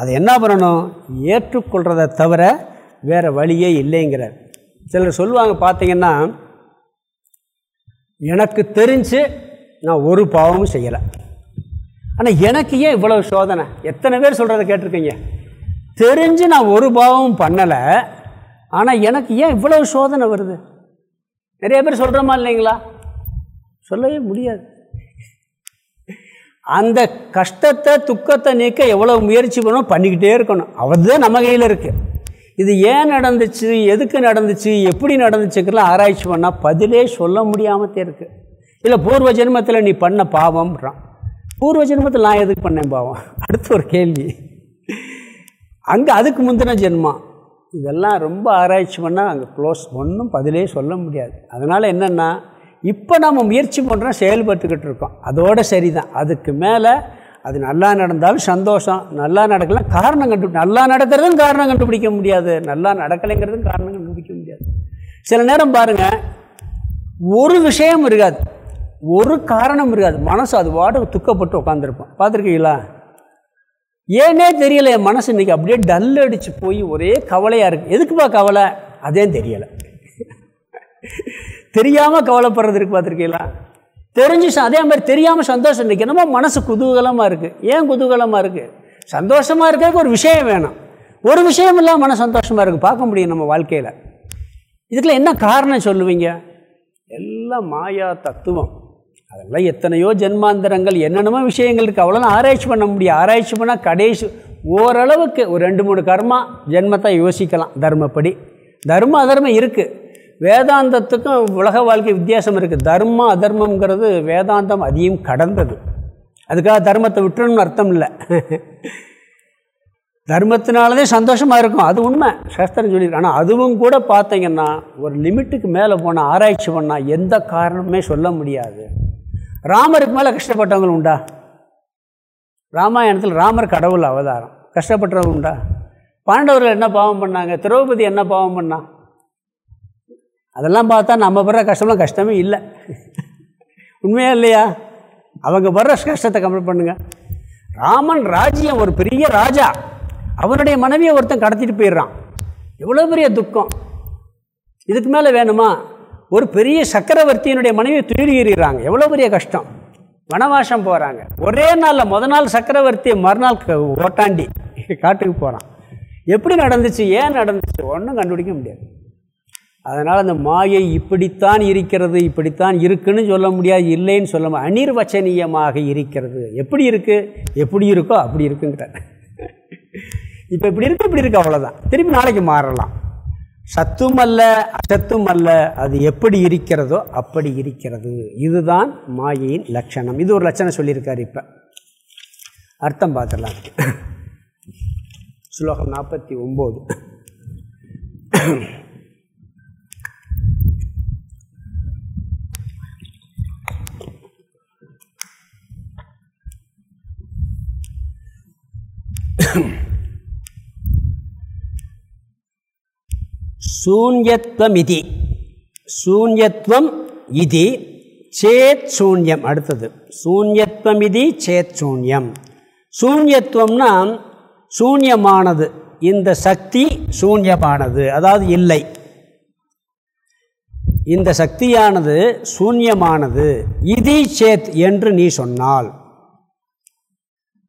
அதை என்ன பண்ணணும்? ஏற்றுக்கொள்கிறத தவிர வேறு வழியே இல்லைங்கிறார். சிலர் சொல்லுவாங்க பார்த்தீங்கன்னா எனக்கு தெரிஞ்சு நான் ஒரு பாவமும் செய்யலை. ஆனால் எனக்கு ஏன் இவ்வளோ சோதனை? எத்தனை பேர் சொல்கிறத கேட்டிருக்கீங்க? தெரிஞ்சு நான் ஒரு பாவமும் பண்ணலை ஆனால் எனக்கு ஏன் இவ்வளோ சோதனை வருது? நிறைய பேர் சொல்கிறோமா இல்லைங்களா? சொல்லவே முடியாது. அந்த கஷ்டத்தை துக்கத்தை நீக்க எவ்வளோ முயற்சி பண்ணணும் பண்ணிக்கிட்டே இருக்கணும். அவர் தான் நம்ம கையில் இருக்குது இது ஏன் நடந்துச்சு எதுக்கு நடந்துச்சு எப்படி நடந்துச்சுக்கெல்லாம் ஆராய்ச்சி பண்ணால் பதிலே சொல்ல முடியாமத்தே இருக்குது இல்லை பூர்வ ஜென்மத்தில் நீ பண்ண பாவம்ன்றான். பூர்வ ஜென்மத்தில் நான் எதுக்கு பண்ணேன் பாவம்? அடுத்த ஒரு கேள்வி. அங்கே அதுக்கு முந்தின ஜென்மம் இதெல்லாம் ரொம்ப ஆராய்ச்சி பண்ணால் அங்கே க்ளோஸ் ஒன்றும் பதிலே சொல்ல முடியாது. அதனால் என்னென்னா இப்போ நம்ம முயற்சி பண்ணுறோம் செயல்பட்டுக்கிட்டு இருக்கோம். அதோட சரி தான் அதுக்கு மேலே அது நல்லா நடந்தாலும் சந்தோஷம் நல்லா நடக்கலாம் காரணம் கண்டு நல்லா நடக்கிறதும் காரணம் கண்டுபிடிக்க முடியாது. நல்லா நடக்கலைங்கிறதும் காரணம் கண்டுபிடிக்க முடியாது. சில நேரம் பாருங்கள் ஒரு விஷயம் இருக்காது. ஒரு காரணம் இருக்காது. மனசு அது வாட்டுக்கு துக்கப்பட்டு உட்காந்துருப்போம் பார்த்துருக்கீங்களா? ஏன்னே தெரியல என் மனசு இன்றைக்கி அப்படியே டல் அடித்து போய் ஒரே கவலையாக இருக்குது எதுக்குப்பா கவலை? அதே தெரியலை. தெரியாமல் கவலைப்படுறது இருக்கு பார்த்துருக்கீங்களா? தெரிஞ்சு அதே மாதிரி தெரியாமல் சந்தோஷம் இன்றைக்கி என்னமோ மனசு குதூகலமாக இருக்குது ஏன் குதூகலமாக இருக்குது சந்தோஷமாக இருக்க ஒரு விஷயம் வேணும். ஒரு விஷயம் இல்லாமல் மன சந்தோஷமாக இருக்குது பார்க்க முடியும் நம்ம வாழ்க்கையில். இதுக்குள்ள என்ன காரணம் சொல்லுவீங்க? எல்லாம் மாயா தத்துவம். அதெல்லாம் எத்தனையோ ஜென்மாந்திரங்கள் என்னென்னமோ விஷயங்கள் இருக்குது அவ்வளோலாம் ஆராய்ச்சி பண்ண முடியும். ஆராய்ச்சி பண்ணால் கடைசி ஓரளவுக்கு ஒரு ரெண்டு மூணு கர்மா ஜென்மத்தை யோசிக்கலாம் தர்மப்படி. தர்ம அதர்மம் இருக்குது வேதாந்தத்துக்கும் உலக வாழ்க்கை வித்தியாசம் இருக்குது தர்மம் அதர்மங்கிறது வேதாந்தம் அதையும் கடந்தது. அதுக்காக தர்மத்தை விட்டுணும்னு அர்த்தம் இல்லை. தர்மத்தினாலதே சந்தோஷமாக இருக்கும். அது உண்மை. சாஸ்திரம் சொல்லியிருக்கு. ஆனால் அதுவும் கூட பார்த்தீங்கன்னா ஒரு லிமிட்டுக்கு மேலே போனால் ஆராய்ச்சி பண்ணால் எந்த காரணமே சொல்ல முடியாது. ராமருக்கு மேலே கஷ்டப்பட்டவங்களும் உண்டா? ராமாயணத்தில் ராமர் கடவுள் அவதாரம். கஷ்டப்பட்டவங்க உண்டா? பாண்டவர்கள் என்ன பாவம் பண்ணாங்க? திரௌபதி என்ன பாவம் பண்ணா? அதெல்லாம் பார்த்தா நம்ம படுற கஷ்டம்லாம் கஷ்டமே இல்லை. உண்மையா இல்லையா? அவங்க படுற கஷ்டத்தை கம்ப்ளீட் பண்ணுங்க. ராமன் ராஜ்யம் ஒரு பெரிய ராஜா. அவனுடைய மனைவியை ஒருத்தன் கடத்திட்டு போயிடுறான். எவ்வளோ பெரிய துக்கம். இதுக்கு மேலே வேணுமா? ஒரு பெரிய சக்கரவர்த்தியினுடைய மனைவியை துயிலுகிறாங்க எவ்வளோ பெரிய கஷ்டம். வனவாசம் போகிறாங்க ஒரே நாளில் முத நாள் சக்கரவர்த்தி மறுநாள் ஓட்டாண்டி. காட்டுக்கு போகிறான் எப்படி நடந்துச்சு? ஏன் நடந்துச்சு? ஒன்றும் கண்டுபிடிக்க முடியாது. அதனால் அந்த மாயை இப்படித்தான் இருக்கிறது இப்படித்தான் இருக்குன்னு சொல்ல முடியாது இல்லைன்னு சொல்ல அனிர்வச்சனீயமாக இருக்கிறது. எப்படி இருக்குது எப்படி இருக்கோ அப்படி இருக்குங்கிற. இப்போ இப்படி இருக்கு இப்படி இருக்குது அவ்வளோதான் திரும்பி நாளைக்கு மாறலாம். சத்தும் அல்ல அசத்தும் அல்ல அது எப்படி இருக்கிறதோ அப்படி இருக்கிறது. இதுதான் மாயையின் லட்சணம். இது ஒரு லட்சணம் சொல்லியிருக்காரு இப்போ. அர்த்தம் பார்த்துடலாம். ஸ்லோகம் நாற்பத்தி ஒம்பது. சூன்யத்வமிதி சூன்யத்துவம் இதி. சேத் சூன்யம். அடுத்தது சூன்யத்வமிதி சேத் சூன்யம். சூன்யத்துவம்னா சூன்யமானது. இந்த சக்தி சூன்யமானது அதாவது இல்லை. இந்த சக்தியானது சூன்யமானது. இதி சேத் என்று நீ சொன்னால்.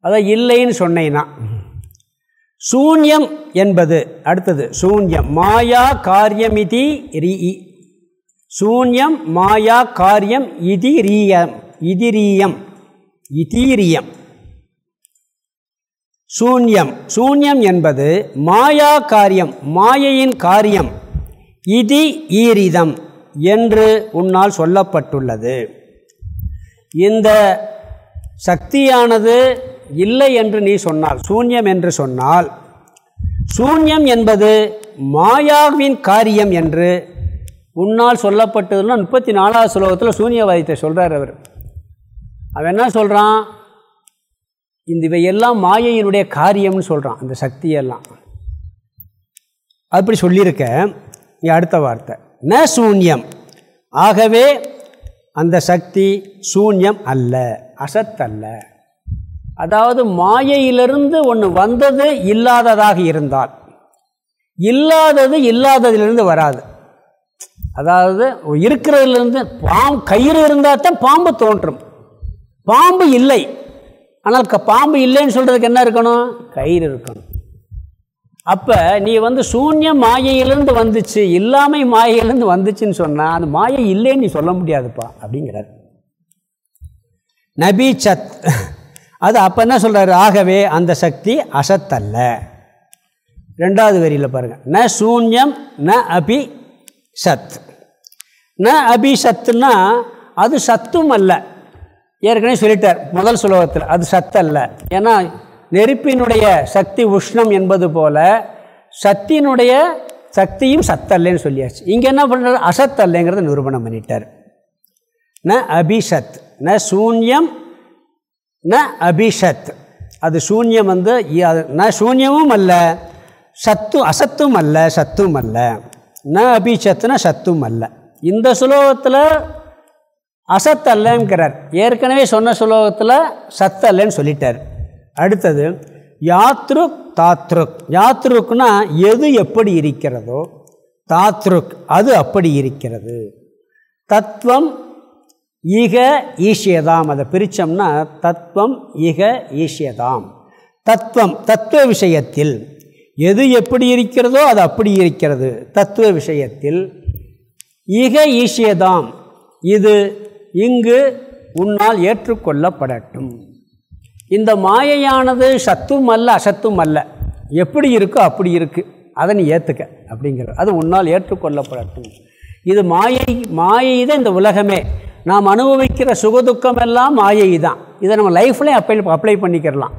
அதான் இல்லைன்னு சொன்னேன்னா சூன்யம் என்பது அடுத்தது சூன்யம். மாயா காரியமிதி ரீ சூன்யம் மாயா காரியம் இதிரீயம். இதிரீயம். இதீரியம். சூன்யம். சூன்யம் என்பது மாயா காரியம் மாயையின் காரியம். இதி ஈரிதம் என்று உன்னால் சொல்லப்பட்டுள்ளது. இந்த சக்தியானது இல்லை என்று நீ சொன்னால் சூன்யம் என்று சொன்னால் சூன்யம் என்பது மாயாவின் காரியம் என்று உன்னால் சொல்லப்பட்டதுன்னா முப்பத்தி நாலாவது ஸ்லோகத்தில் சூன்யவாதித்தை சொல்கிறார் அவர். அவன் என்ன சொல்கிறான் இந்த இவையெல்லாம் மாயையினுடைய காரியம்னு சொல்கிறான் அந்த சக்தியெல்லாம். அப்படி சொல்லியிருக்க அடுத்த வார்த்தை. ந சூன்யம். ஆகவே அந்த சக்தி சூன்யம் அல்ல அசத்தல்ல. அதாவது மாயையிலிருந்து ஒன்று வந்தது இல்லாததாக இருந்தால். இல்லாதது இல்லாததிலிருந்து வராது. அதாவது இருக்கிறதுலேருந்து பாம்பு கயிறு இருந்தால் தான் பாம்பு தோன்றும். பாம்பு இல்லை. ஆனால் க பாம்பு இல்லைன்னு சொல்கிறதுக்கு என்ன இருக்கணும்? கயிறு இருக்கணும். அப்போ நீ வந்து சூன்யம் மாயையிலேருந்து வந்துச்சு இல்லாமை மாயையிலேருந்து வந்துச்சுன்னு சொன்னால் அந்த மாயை இல்லைன்னு நீ சொல்ல முடியாதுப்பா அப்படிங்கிறார். நபி சத் அது அப்போ என்ன சொல்கிறாரு ஆகவே அந்த சக்தி அசத்தல்ல. ரெண்டாவது வரியில் பாருங்கள் ந சூன்யம் ந அபி சத். ந அபி சத்துன்னா அது சத்தும் அல்ல. ஏற்கனவே சொல்லிட்டார் முதல் சுலோகத்தில் அது சத்தல்ல. ஏன்னா நெருப்பினுடைய சக்தி உஷ்ணம் என்பது போல சத்தினுடைய சக்தியும் சத்தல்லைன்னு சொல்லியாச்சு. இங்கே என்ன பண்ணுறது அசத்தல்லைங்கிறத நிரூபணம் பண்ணிட்டார். ந அபிஷத் ந சூன்யம் ந அபிஷத். அது சூன்யம் வந்து ந சூன்யமும் அல்ல சத்து அசத்தும் அல்ல சத்தும் அல்ல. ந அபிஷத்துனா சத்தும் அல்ல. இந்த சுலோகத்தில் அசத்தல்லங்கிறார் ஏற்கனவே சொன்ன சுலோகத்தில் சத்தல்லன்னு சொல்லிட்டார். அடுத்தது யாத்ருக் தாத்ருக். யாத்ருக்னா எது எப்படி இருக்கிறதோ தாத்ருக் அது அப்படி இருக்கிறது. தத்துவம் ஈக ஈஷியதாம் அதை பிரித்தோம்னா தத்துவம் ஈக ஈஷியதாம் தத்துவம் தத்துவ விஷயத்தில் எது எப்படி இருக்கிறதோ அது அப்படி இருக்கிறது. தத்துவ விஷயத்தில் ஈக ஈஷியதாம் இது இங்கு உன்னால் ஏற்றுக்கொள்ளப்படட்டும். இந்த மாயையானது சத்தும் அல்ல அசத்தும் அல்ல. எப்படி இருக்கோ அப்படி இருக்குது அதை நீ ஏற்றுக்க அப்படிங்கிற அது உன்னால் ஏற்றுக்கொள்ளப்படட்டும். இது மாயை மாயை தான் இந்த உலகமே. நாம் அனுபவிக்கிற சுகதுக்கம் எல்லாம் மாயை தான் இதை நம்ம லைஃப்லேயும் அப்ளை அப்ளை பண்ணிக்கிறலாம்.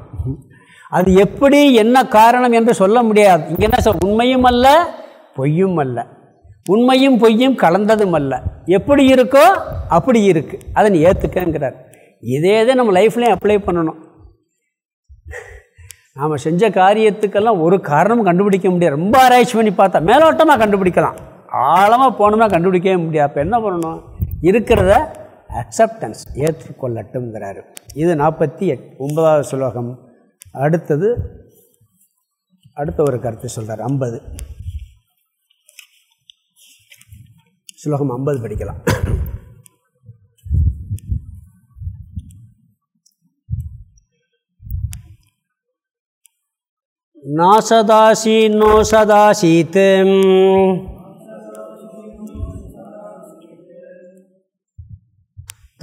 அது எப்படி என்ன காரணம் என்று சொல்ல முடியாது. இங்கே என்ன சொல் உண்மையும் அல்ல பொய்யும் அல்ல. உண்மையும் பொய்யும் கலந்ததும் அல்ல. எப்படி இருக்கோ அப்படி இருக்குது அதை நீ ஏற்றுக்கங்கிறார் இதே தான் நம்ம லைஃப்லேயும் அப்ளை பண்ணணும். நாம் செஞ்ச காரியத்துக்கெல்லாம் ஒரு காரணமும் கண்டுபிடிக்க முடியாது. ரொம்ப ஆராய்ச்சி பண்ணி பார்த்தா மேலோட்டமாக கண்டுபிடிக்கலாம். ஆழமாக போனோம்னா கண்டுபிடிக்கவே முடியாது. அப்போ என்ன பண்ணணும்? இருக்கிறத அக்செப்டன்ஸ் ஏற்றுக்கொள்ளட்டும்ங்கிறாரு. இது நாற்பத்தி எட் ஒன்பதாவது சுலோகம் அடுத்தது அடுத்த ஒரு கருத்து சொல்கிறார் ஐம்பது. சுலோகம் ஐம்பது படிக்கலாம். நாசதாசி நோ சதாசீத்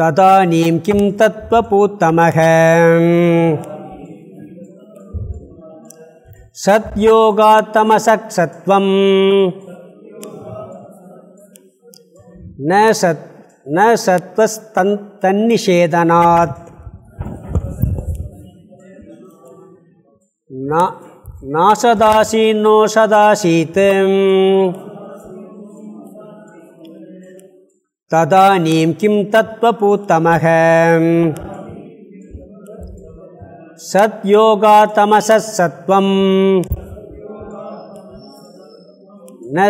ததானீம் கிம் தத்வபூத்தமக. சத்யோகாத்தமசக் சத்வம். ந சத் ந சத்வஸ்தன் தன்னிஷேதனாத். நாசதாசீன்னோ ததானீம் கிம் தத்வபூத்தமக. சத்யோகா தமசத்வம் ந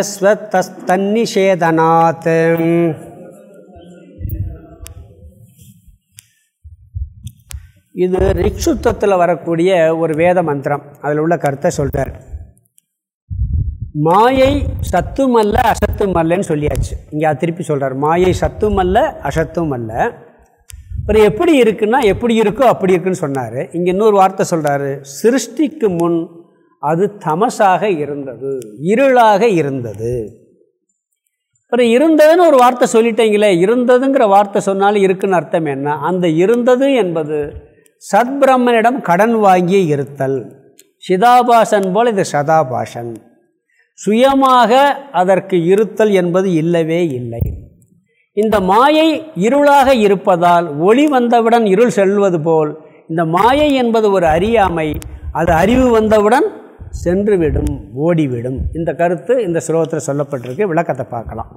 இது ரிக்ஷுத்தத்தில் வரக்கூடிய ஒரு வேத மந்திரம். அதில் உள்ள கருத்தை சொல்கிறார் மாயை சத்தும் அல்ல அசத்தும் அல்லன்னு சொல்லியாச்சு. இங்கே திருப்பி சொல்கிறார் மாயை சத்தும் அல்ல அசத்தும் அல்ல அப்புறம் எப்படி இருக்குன்னா எப்படி இருக்கோ அப்படி இருக்குன்னு சொன்னார். இங்கே இன்னொரு வார்த்தை சொல்கிறாரு சிருஷ்டிக்கு முன் அது தமசாக இருந்தது. இருளாக இருந்தது. அப்புறம் இருந்ததுன்னு ஒரு வார்த்தை சொல்லிட்டீங்களே இருந்ததுங்கிற வார்த்தை சொன்னாலும் இருக்குன்னு அர்த்தம் என்ன? அந்த இருந்தது என்பது சத்பிரம்மனிடம் கடன் வாங்கிய இருத்தல். சிதாபாசன் போல் இது சதாபாஷன் சுயமாக அதற்கு இருத்தல் என்பது இல்லவே இல்லை. இந்த மாயை இருளாக இருப்பதால் ஒளி வந்தவுடன் இருள் செல்வது போல் இந்த மாயை என்பது ஒரு அறியாமை அது அறிவு வந்தவுடன் சென்றுவிடும் ஓடிவிடும். இந்த கருத்து இந்த ஸ்லோகத்தில் சொல்லப்பட்டிருக்கு. விளக்கத்தை பார்க்கலாம்.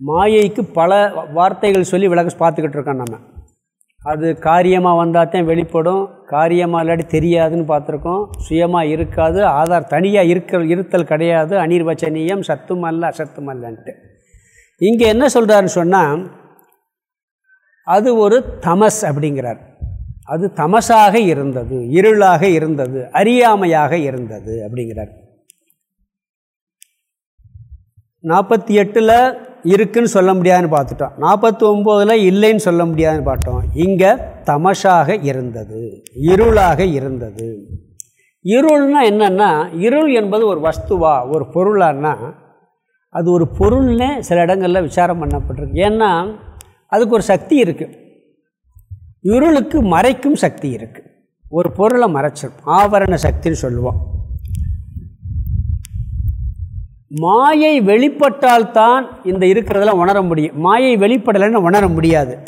மாயைக்கு பல வார்த்தைகள் சொல்லி விளக்க பார்த்துக்கிட்டு இருக்கோம் நம்ம. அது காரியமாக வந்தால் தான் வெளிப்படும். காரியமாக இல்லாட்டி தெரியாதுன்னு பார்த்துருக்கோம். சுயமாக இருக்காது. ஆதார் தனியாக இருக்க இருத்தல் கிடையாது. அனிர்வச்சனீயம் சத்தும் அல்ல அசத்தும் அல்லன்ட்டு இங்கே என்ன சொல்கிறாருன்னு சொன்னால் அது ஒரு தமஸ் அப்படிங்கிறார். அது தமசாக இருந்தது இருளாக இருந்தது அறியாமையாக இருந்தது அப்படிங்கிறார். நாற்பத்தி எட்டில் இருக்குன்னு சொல்ல முடியாதுன்னு பார்த்துட்டோம். நாற்பத்தி ஒம்போதில் இல்லைன்னு சொல்ல முடியாதுன்னு பார்த்தோம் இங்கே தமசாக இருந்தது இருளாக இருந்தது. இருள்னா என்னென்னா இருள் என்பது ஒரு வஸ்துவா ஒரு பொருளான்னா அது ஒரு பொருள்னே சில இடங்களில் விசாரம் பண்ணப்பட்டிருக்கு. ஏன்னா அதுக்கு ஒரு சக்தி இருக்குது இருளுக்கு மறைக்கும் சக்தி இருக்குது ஒரு பொருளை மறைச்சிடும் ஆவரண சக்தின்னு சொல்லுவோம். மாயை வெளிப்பட்டால்தான் இந்த இருக்கிறதெல்லாம் உணர முடியும். மாயை வெளிப்படலைன்னு உணர முடியாது.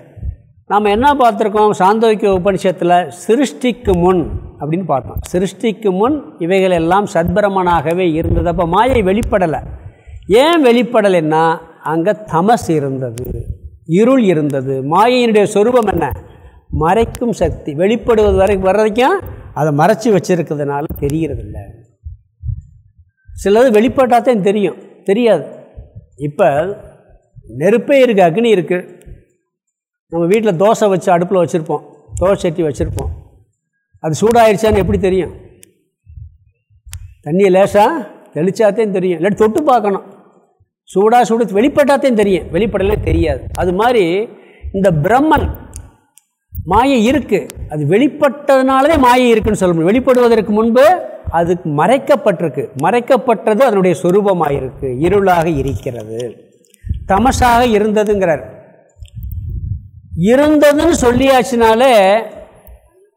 நாம் என்ன பார்த்துருக்கோம்? சாந்தோக்கிய உபனிஷத்தில் சிருஷ்டிக்கு முன் அப்படின்னு பார்த்தோம். சிருஷ்டிக்கு முன் இவைகள் எல்லாம் சத்பிரமனாகவே இருந்தது. அப்போ மாயை வெளிப்படலை. ஏன் வெளிப்படலைன்னா அங்கே தமஸ் இருந்தது இருள் இருந்தது. மாயையினுடைய சொரூபம் என்ன? மறைக்கும் சக்தி. வெளிப்படுவது வரைக்கும் வர்றதைக்கும் அதை மறைச்சி வச்சுருக்கிறதுனால தெரிகிறதில்லை. சிலது வெளிப்பட்டால் தெரியும். தெரியாது. இப்போ நெருப்பே இருக்குது அக்னி இருக்குது நம்ம வீட்டில் தோசை வச்சு அடுப்பில் வச்சுருப்போம். தோசை சட்டி வச்சுருப்போம். அது சூடாயிருச்சான்னு எப்படி தெரியும்? தண்ணியை லேசாக தெளிச்சாத்தையும் தெரியும். இல்லாட்டி தொட்டு பார்க்கணும். சூடாக சூடு வெளிப்பட்டாத்தையும் தெரியும். வெளிப்படலே தெரியாது. அது மாதிரி இந்த பிரம்மன் மாயை இருக்குது அது வெளிப்பட்டதுனாலே மாயை இருக்குன்னு சொல்ல முடியும். வெளிப்படுவதற்கு முன்பு அதுக்கு மறைக்கப்பட்டிருக்கு. மறைக்கப்பட்டது அதனுடைய சொரூபமாக இருக்குது இருளாக இருக்கிறது. தமசாக இருந்ததுங்கிறார். இருந்ததுன்னு சொல்லியாச்சுனாலே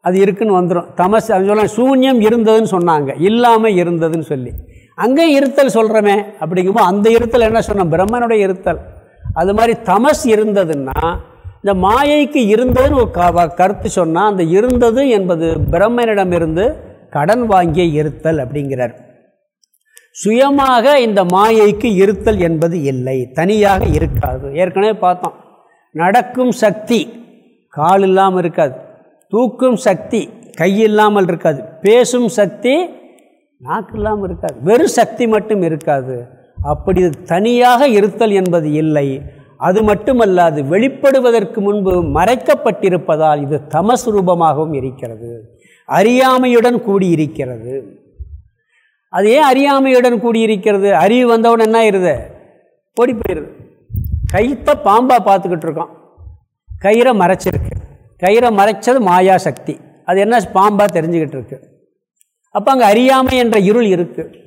அது இருக்குன்னு வந்துடும் தமஸ் அது சொல்ல சூன்யம் இருந்ததுன்னு சொன்னாங்க. இல்லாமல் இருந்ததுன்னு சொல்லி. அங்கே இருத்தல் சொல்கிறோமே அப்படிங்கும்போது அந்த இருத்தல் என்ன சொன்னோம்? பிரம்மனுடைய இருத்தல். அது மாதிரி தமஸ் இருந்ததுன்னா இந்த மாயைக்கு இருந்ததுன்னு ஒரு கருத்து சொன்னால் அந்த இருந்தது என்பது பிரம்மனிடமிருந்து கடன் வாங்கிய இருத்தல் அப்படிங்கிறார். சுயமாக இந்த மாயைக்கு இருத்தல் என்பது இல்லை. தனியாக இருக்காது. ஏற்கனவே பார்த்தோம். நடக்கும் சக்தி கால் இல்லாமல் இருக்காது. தூக்கும் சக்தி கை இல்லாமல் இருக்காது. பேசும் சக்தி நாக்கு இல்லாமல் இருக்காது. வெறும் சக்தி மட்டும் இருக்காது. அப்படி தனியாக இருத்தல் என்பது இல்லை. அது மட்டுமல்லாது வெளிப்படுவதற்கு முன்பு மறைக்கப்பட்டிருப்பதால் இது தமஸ் ரூபமாகவும் இருக்கிறது. அறியாமையுடன் கூடியிருக்கிறது. அது ஏன் அறியாமையுடன் கூடியிருக்கிறது? அறிவு வந்தவுடன் என்ன ஆயிடுது ஓடி போயிடுது கைத்த பாம்பாக பார்த்துக்கிட்டு இருக்கோம் கயிறை மறைச்சிருக்கு. கயிறை மறைச்சது மாயா சக்தி. அது என்ன பாம்பாக தெரிஞ்சுக்கிட்டு இருக்கு. அப்போ அங்கே அறியாமை என்ற இருள் இருக்குது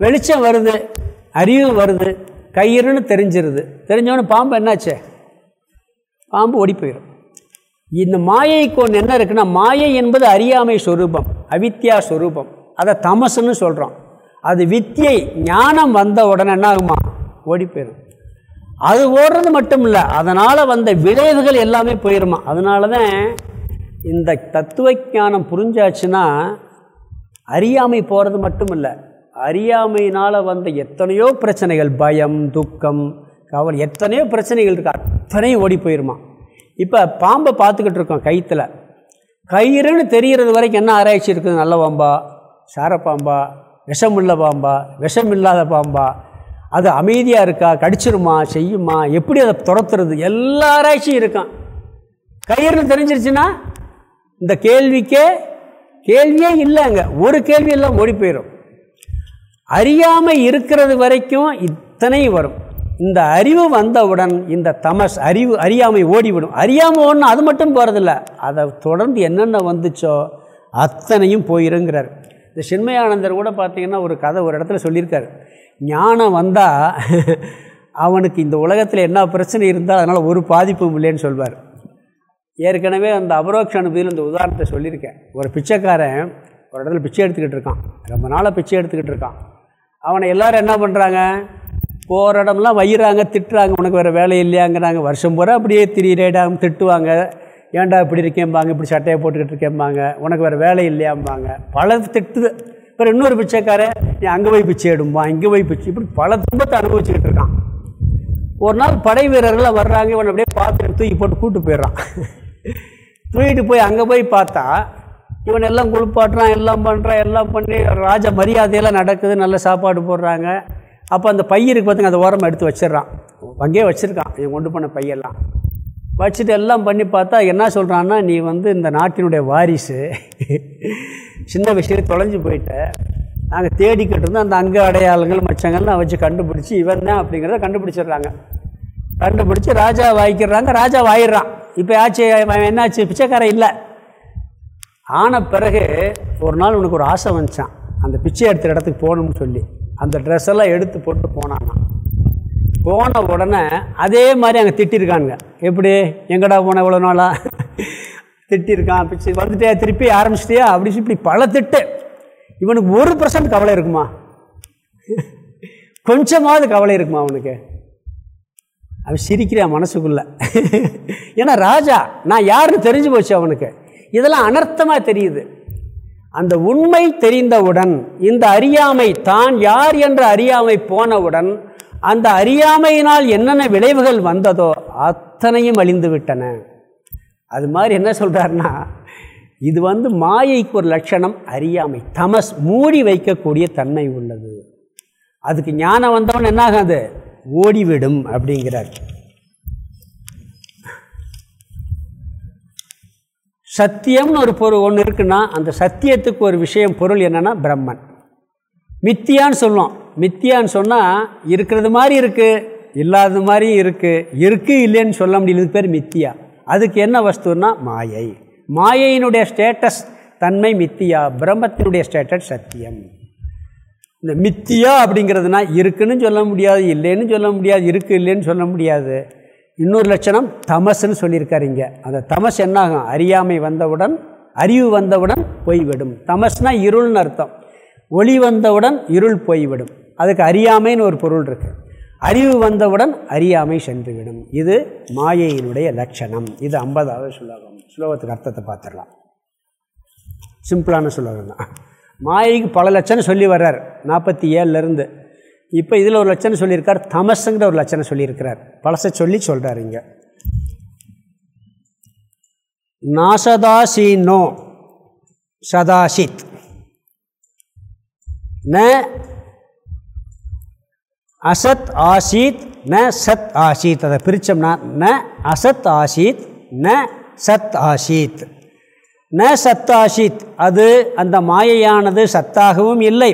வெளிச்சம் வருது அறிவு வருது கயிறுன்னு தெரிஞ்சிருது. தெரிஞ்சவொன்னே பாம்பு என்னாச்சு? பாம்பு ஓடி போயிடும் இந்த மாயைக்கு ஒன்று என்ன இருக்குன்னா மாயை என்பது அறியாமை சொரூபம் அவித்யா சொரூபம். அதை தமசுன்னு சொல்கிறோம் அது வித்தியை ஞானம் வந்த உடனே என்ன ஆகுமா? ஓடி போயிடும் அது ஓடுறது மட்டும் இல்லை அதனால் வந்த விளைவுகள் எல்லாமே போயிடுமா அதனால தான் இந்த தத்துவ ஞானம் புரிஞ்சாச்சுன்னா அறியாமை போகிறது மட்டும் இல்லை அறியாமையினால் வந்த எத்தனையோ பிரச்சனைகள் பயம் துக்கம் கவலை எத்தனையோ பிரச்சனைகள் இருக்குது அத்தனையும் ஓடி போயிடுமா இப்போ பாம்பை பார்த்துக்கிட்டு இருக்கோம் கயிற்றில் கயிறுன்னு தெரிகிறது வரைக்கும் என்ன ஆராய்ச்சி இருக்குது? நல்ல பாம்பா சாரப்பாம்பா விஷமுள்ள பாம்பா விஷம் இல்லாத பாம்பா. அது அமைதியாக இருக்கா? கடிச்சிருமா? செய்யுமா? எப்படி அதை துரத்துறது? எல்லா ஆராய்ச்சியும் இருக்கான் கயிறுன்னு தெரிஞ்சிருச்சுன்னா இந்த கேள்விக்கே கேள்வியே இல்லைங்க. ஒரு கேள்வி எல்லாம் ஓடி போயிடும் அறியாமல் இருக்கிறது வரைக்கும் இத்தனை வரும். இந்த அறிவு வந்தவுடன் இந்த தமஸ் அறிவு அறியாமை ஓடிவிடும். அறியாமல் ஒன்று அது மட்டும் போகிறதில்ல அதை தொடர்ந்து என்னென்ன வந்துச்சோ அத்தனையும் போயிருங்கிறார். இந்த சின்மயானந்தர் கூட பார்த்தீங்கன்னா ஒரு கதை ஒரு இடத்துல சொல்லியிருக்காரு. ஞானம் வந்தால் அவனுக்கு இந்த உலகத்தில் என்ன பிரச்சனை இருந்தால் அதனால் ஒரு பாதிப்பும் இல்லைன்னு சொல்வார். ஏற்கனவே அந்த அபரோக்ஷ அனுபவியில் இந்த உதாரணத்தை சொல்லியிருக்கேன். ஒரு பிச்சைக்காரன் ஒரு இடத்துல பிச்சை எடுத்துக்கிட்டு இருக்கான். ரொம்ப நாளாக பிச்சை எடுத்துக்கிட்டு இருக்கான். அவனை எல்லோரும் என்ன பண்ணுறாங்க போகிற இடம்லாம் வயிறாங்க திட்டுறாங்க உனக்கு வேறு வேலை இல்லையாங்கிறாங்க. வருஷம் பூரா அப்படியே திரியிடாம திட்டுவாங்க. ஏன்டா இப்படி இருக்கேம்பாங்க இப்படி சட்டையை போட்டுக்கிட்டு இருக்கேம்பாங்க. உனக்கு வேறு வேலை இல்லையாம்பாங்க. பல திட்டுது. அப்புறம் இன்னொரு பிச்சைக்காரன் நீ அங்கே போய் பிச்சை எடும்பா இங்கே போய் பிச்சை இப்படி பல துன்பத்தை அனுபவிச்சுக்கிட்டு இருக்கான். ஒரு நாள் படை வீரர்களாக வர்றாங்க இவன் அப்படியே பார்த்துட்டு தூக்கி போட்டு கூட்டு போயிடுறான். தூக்கிட்டு போய் அங்கே போய் பார்த்தா இவன் எல்லாம் குளிப்பாட்டுறான் எல்லாம் பண்ணுறான் எல்லாம் பண்ணி ராஜ மரியாதையெல்லாம் நடக்குது நல்ல சாப்பாடு போடுறாங்க. அப்போ அந்த பையருக்கு பார்த்துங்க அந்த ஓரமாக எடுத்து வச்சிடுறான். அங்கேயே வச்சுருக்கான் இவன் கொண்டு போன பையெல்லாம். வச்சுட்டு எல்லாம் பண்ணி பார்த்தா என்ன சொல்கிறான்னா நீ வந்து இந்த நாட்டினுடைய வாரிசு. சின்ன விஷயம் தொலைஞ்சு போயிட்ட. நாங்கள் தேடிக்கிட்டு இருந்தோம் அந்த அங்க அடையாளங்கள் மச்சங்கள்லாம் வச்சு கண்டுபிடிச்சி இவன் தான் அப்படிங்கிறத கண்டுபிடிச்சிடுறாங்க. கண்டுபிடிச்சி ராஜா வாய்க்கிறாங்க ராஜா வாயிடுறான். இப்போ ஆச்சு என்னாச்சு? பிச்சைக்காரன் இல்லை. ஆன பிறகு ஒரு நாள் உனக்கு ஒரு ஆசை வந்துச்சான் அந்த பிச்சை எடுத்த இடத்துக்கு போகணும்னு சொல்லி. அந்த ட்ரெஸ் எல்லாம் எடுத்து போட்டு போனான். போன உடனே அதே மாதிரி அங்கே திட்டிருக்கானுங்க. எப்படி? எங்கடா போன இவ்வளோ நாளாக திட்டிருக்கான் பிச்சு வந்துட்டே திருப்பி ஆரம்பிச்சிட்டியா? அப்படி இப்படி பல திட்டு. இவனுக்கு ஒரு பர்சன்ட் கவலை இருக்குமா? கொஞ்சமாவது கவலை இருக்குமா அவனுக்கு? அவன் சிரிக்கிறான் மனசுக்குள்ள. ஏன்னா ராஜா நான் யாருன்னு தெரிஞ்சு போச்சு அவனுக்கு. இதெல்லாம் அனர்த்தமாக தெரியுது. அந்த உண்மை தெரிந்தவுடன் இந்த அறியாமை தான் யார் என்ற அறியாமை போனவுடன் அந்த அறியாமையினால் என்னென்ன விளைவுகள் வந்ததோ அத்தனையும் அழிந்து விட்டன அது மாதிரி என்ன சொல்கிறாருன்னா இது வந்து மாயைக்கு ஒரு லட்சணம் அறியாமை. தமஸ் மூடி வைக்கக்கூடிய தன்மை உள்ளது. அதுக்கு ஞானம் வந்தவன் என்னாகாது ஓடிவிடும் அப்படிங்கிறார். சத்தியம்னு ஒரு பொருள் ஒன்று இருக்குன்னா அந்த சத்தியத்துக்கு ஒரு விஷயம் பொருள் என்னென்னா பிரம்மன். மித்தியான்னு சொல்லுவோம் மித்தியான்னு சொன்னால் இருக்கிறது மாதிரி இருக்குது இல்லாத மாதிரியும் இருக்குது இருக்குது இல்லைன்னு சொல்ல முடியல பேர் மித்தியா. அதுக்கு என்ன வஸ்துன்னா மாயை. மாயையினுடைய ஸ்டேட்டஸ் தன்மை மித்தியா. பிரம்மத்தினுடைய ஸ்டேட்டஸ் சத்தியம். இந்த மித்தியா அப்படிங்கிறதுனா இருக்குன்னு சொல்ல முடியாது இல்லைன்னு சொல்ல முடியாது இருக்குது இல்லைன்னு சொல்ல முடியாது. இன்னொரு லட்சணம் தமசுன்னு சொல்லியிருக்காரு இங்கே. அந்த தமஸ் என்னாகும்? அறியாமை வந்தவுடன் அறிவு வந்தவுடன் போய்விடும். தமஸ்னால் இருள்னு அர்த்தம். ஒளி வந்தவுடன் இருள் போய்விடும். அதுக்கு அறியாமைன்னு ஒரு பொருள் இருக்குது அறிவு வந்தவுடன் அறியாமை சென்றுவிடும். இது மாயையினுடைய லட்சணம். இது ஐம்பதாவது ஸ்லோகம். ஸ்லோகத்துக்கு அர்த்தத்தை பார்த்துடலாம். சிம்பிளான ஸ்லோகம் தான். மாயைக்கு பல லட்சணம் சொல்லி வர்றார். நாற்பத்தி ஏழுலேருந்து இப்போ இதில் ஒரு லட்சணம் சொல்லியிருக்கார். தமசுங்கிற ஒரு லட்சணம் சொல்லியிருக்கிறார். பழசை சொல்லி சொல்கிறார் இங்கே. நாசதாசீனோ சதாசித். ந அசத் ஆசீத் ந சத் ஆசீத். அதை பிரித்தோம்னா ந அசத் ஆசீத் ந சத் ஆசீத். ந சத் ஆசீத் அது அந்த மாயையானது சத்தாகவும் இல்லை.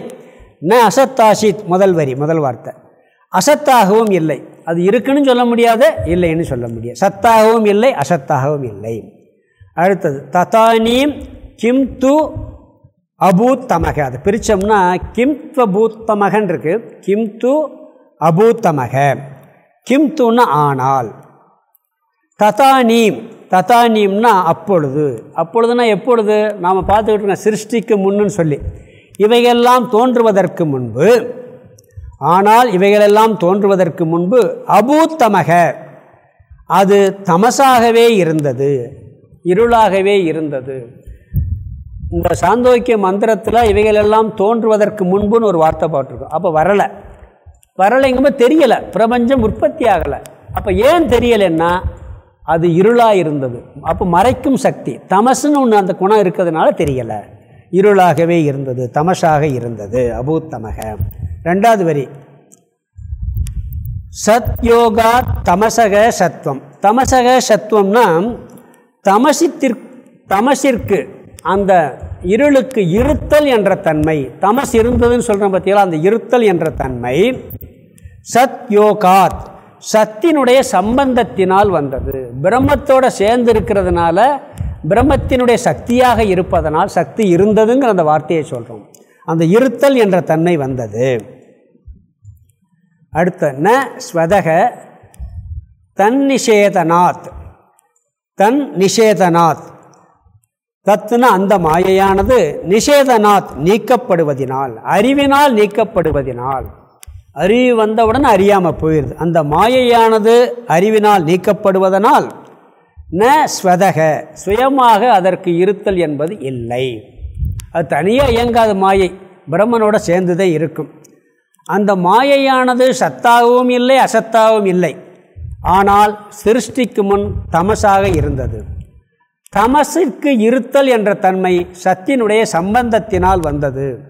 ந அசத்தாசித் முதல் வரி முதல் வார்த்தை. அசத்தாகவும் இல்லை. அது இருக்குன்னு சொல்ல முடியாது இல்லைன்னு சொல்ல முடியாது. சத்தாகவும் இல்லை அசத்தாகவும் இல்லை. அடுத்தது ததானீம் கிம் து அபூத்தமக. அது பிரித்தோம்னா கிம் துவபூத்தமகன் இருக்கு. கிம் து அபூத்தமக. கிம் துன்னு ஆனால். ததானீம் ததானீம்னா அப்பொழுது. அப்பொழுதுனா எப்பொழுது? நாம் பார்த்துக்கிட்டு இருக்கோம் சிருஷ்டிக்கு முன்னுன்னு சொல்லி. இவைகளெல்லாம் தோன்றுவதற்கு முன்பு ஆனால் இவைகளெல்லாம் தோன்றுவதற்கு முன்பு அபூத்தமக. அது தமசாகவே இருந்தது இருளாகவே இருந்தது. இந்த சாந்தோக்கிய மந்திரத்தில் இவைகளெல்லாம் தோன்றுவதற்கு முன்புன்னு ஒரு வார்த்தை போட்டிருக்கோம். அப்போ வரலை. வரலைங்கும்போது தெரியலை. பிரபஞ்சம் உற்பத்தி ஆகலை. அப்போ ஏன் தெரியலைன்னா அது இருளாக இருந்தது. அப்போ மறைக்கும் சக்தி. தமசுன்னு ஒன்று அந்த குணம் இருக்கிறதுனால தெரியலை. இருளாகவே இருந்தது தமசாக இருந்தது அபூத்தமக. ரெண்டாவது வரி. சத்யோகா தமசக சத்வம். தமசக சத்வம்னா தமசித்திற் தமசிற்கு அந்த இருளுக்கு இருத்தல் என்ற தன்மை. தமஸ் இருந்ததுன்னு சொல்கிறோம் பார்த்தீங்களா அந்த இருத்தல் என்ற தன்மை. சத் யோகாத் சத்தினுடைய சம்பந்தத்தினால் வந்தது. பிரம்மத்தோடு சேர்ந்து இருக்கிறதுனால பிரம்மத்தினுடைய சக்தியாக இருப்பதனால் சக்தி இருந்ததுங்கிற அந்த வார்த்தையை சொல்கிறோம் அந்த இருத்தல் என்ற தன்மை வந்தது. அடுத்த ந ஸ்வதக தன் நிஷேதனாத். தன் நிஷேதனாத். தத்துன அந்த மாயையானது நிஷேதனாத் நீக்கப்படுவதினால் அறிவினால் நீக்கப்படுவதினால் அறிவு வந்தவுடன் அறியாமல் போயிடுது அந்த மாயையானது அறிவினால் நீக்கப்படுவதனால் ந ஸ்வதக. சுயமாக அதற்கு இருத்தல் என்பது இல்லை. அது தனியாக இயங்காத மாயை. பிரம்மனோட சேர்ந்துதே இருக்கும். அந்த மாயையானது சத்தாகவும் இல்லை அசத்தாகவும் இல்லை. ஆனால் சிருஷ்டிக்கு முன் தமசாக இருந்தது. தமசிற்கு இருத்தல் என்ற தன்மை சத்தினுடைய சம்பந்தத்தினால் வந்தது.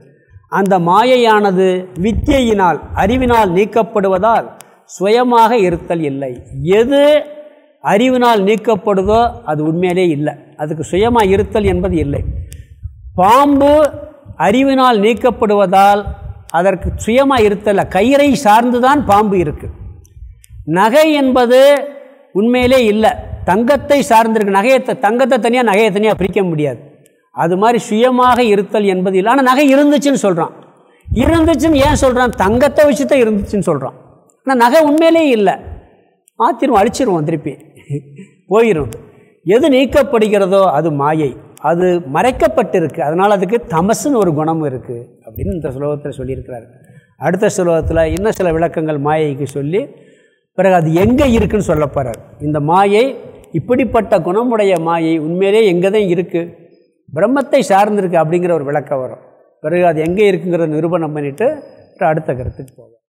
அந்த மாயையானது வித்தியினால் அறிவினால் நீக்கப்படுவதால் சுயமாக இருத்தல் இல்லை. எது அறிவினால் நீக்கப்படுதோ அது உண்மையிலே இல்லை. அதுக்கு சுயமாக இருத்தல் என்பது இல்லை. பாம்பு அறிவினால் நீக்கப்படுவதால் அதற்கு சுயமாக இருத்தல கயிறை சார்ந்து தான் பாம்பு இருக்குது நகை என்பது உண்மையிலே இல்லை. தங்கத்தை சார்ந்திருக்கு. நகையை தங்கத்தை தனியாக நகையை தனியாக பிரிக்க முடியாது. அது மாதிரி சுயமாக இருத்தல் என்பது இல்லை. ஆனால் நகை இருந்துச்சுன்னு சொல்கிறான் இருந்துச்சுன்னு ஏன் சொல்கிறான் தங்கத்தை வச்சு தான் இருந்துச்சுன்னு சொல்கிறான் ஆனால் நகை உண்மையிலே இல்லை. மாற்றிடுவோம் அழிச்சிருவோம் திருப்பி. போயிடும் எது நீக்கப்படுகிறதோ அது மாயை. அது மறைக்கப்பட்டிருக்கு. அதனால் அதுக்கு தமசுன்னு ஒரு குணமும் இருக்குது அப்படின்னு இந்த சுலோகத்தில் சொல்லியிருக்கிறார். அடுத்த சுலோகத்தில் இன்னும் சில விளக்கங்கள் மாயைக்கு சொல்லி பிறகு அது எங்கே இருக்குன்னு சொல்ல போகிறார் இந்த மாயை இப்படிப்பட்ட குணமுடைய மாயை உண்மையிலே எங்கே தான் இருக்குது பிரம்மத்தை சார்ந்திருக்கு அப்படிங்கிற ஒரு விளக்கம் வரும். பிறகு அது எங்கே இருக்குங்கிறத நிரூபணம் பண்ணிவிட்டு அடுத்த கருத்துக்கு போவோம்.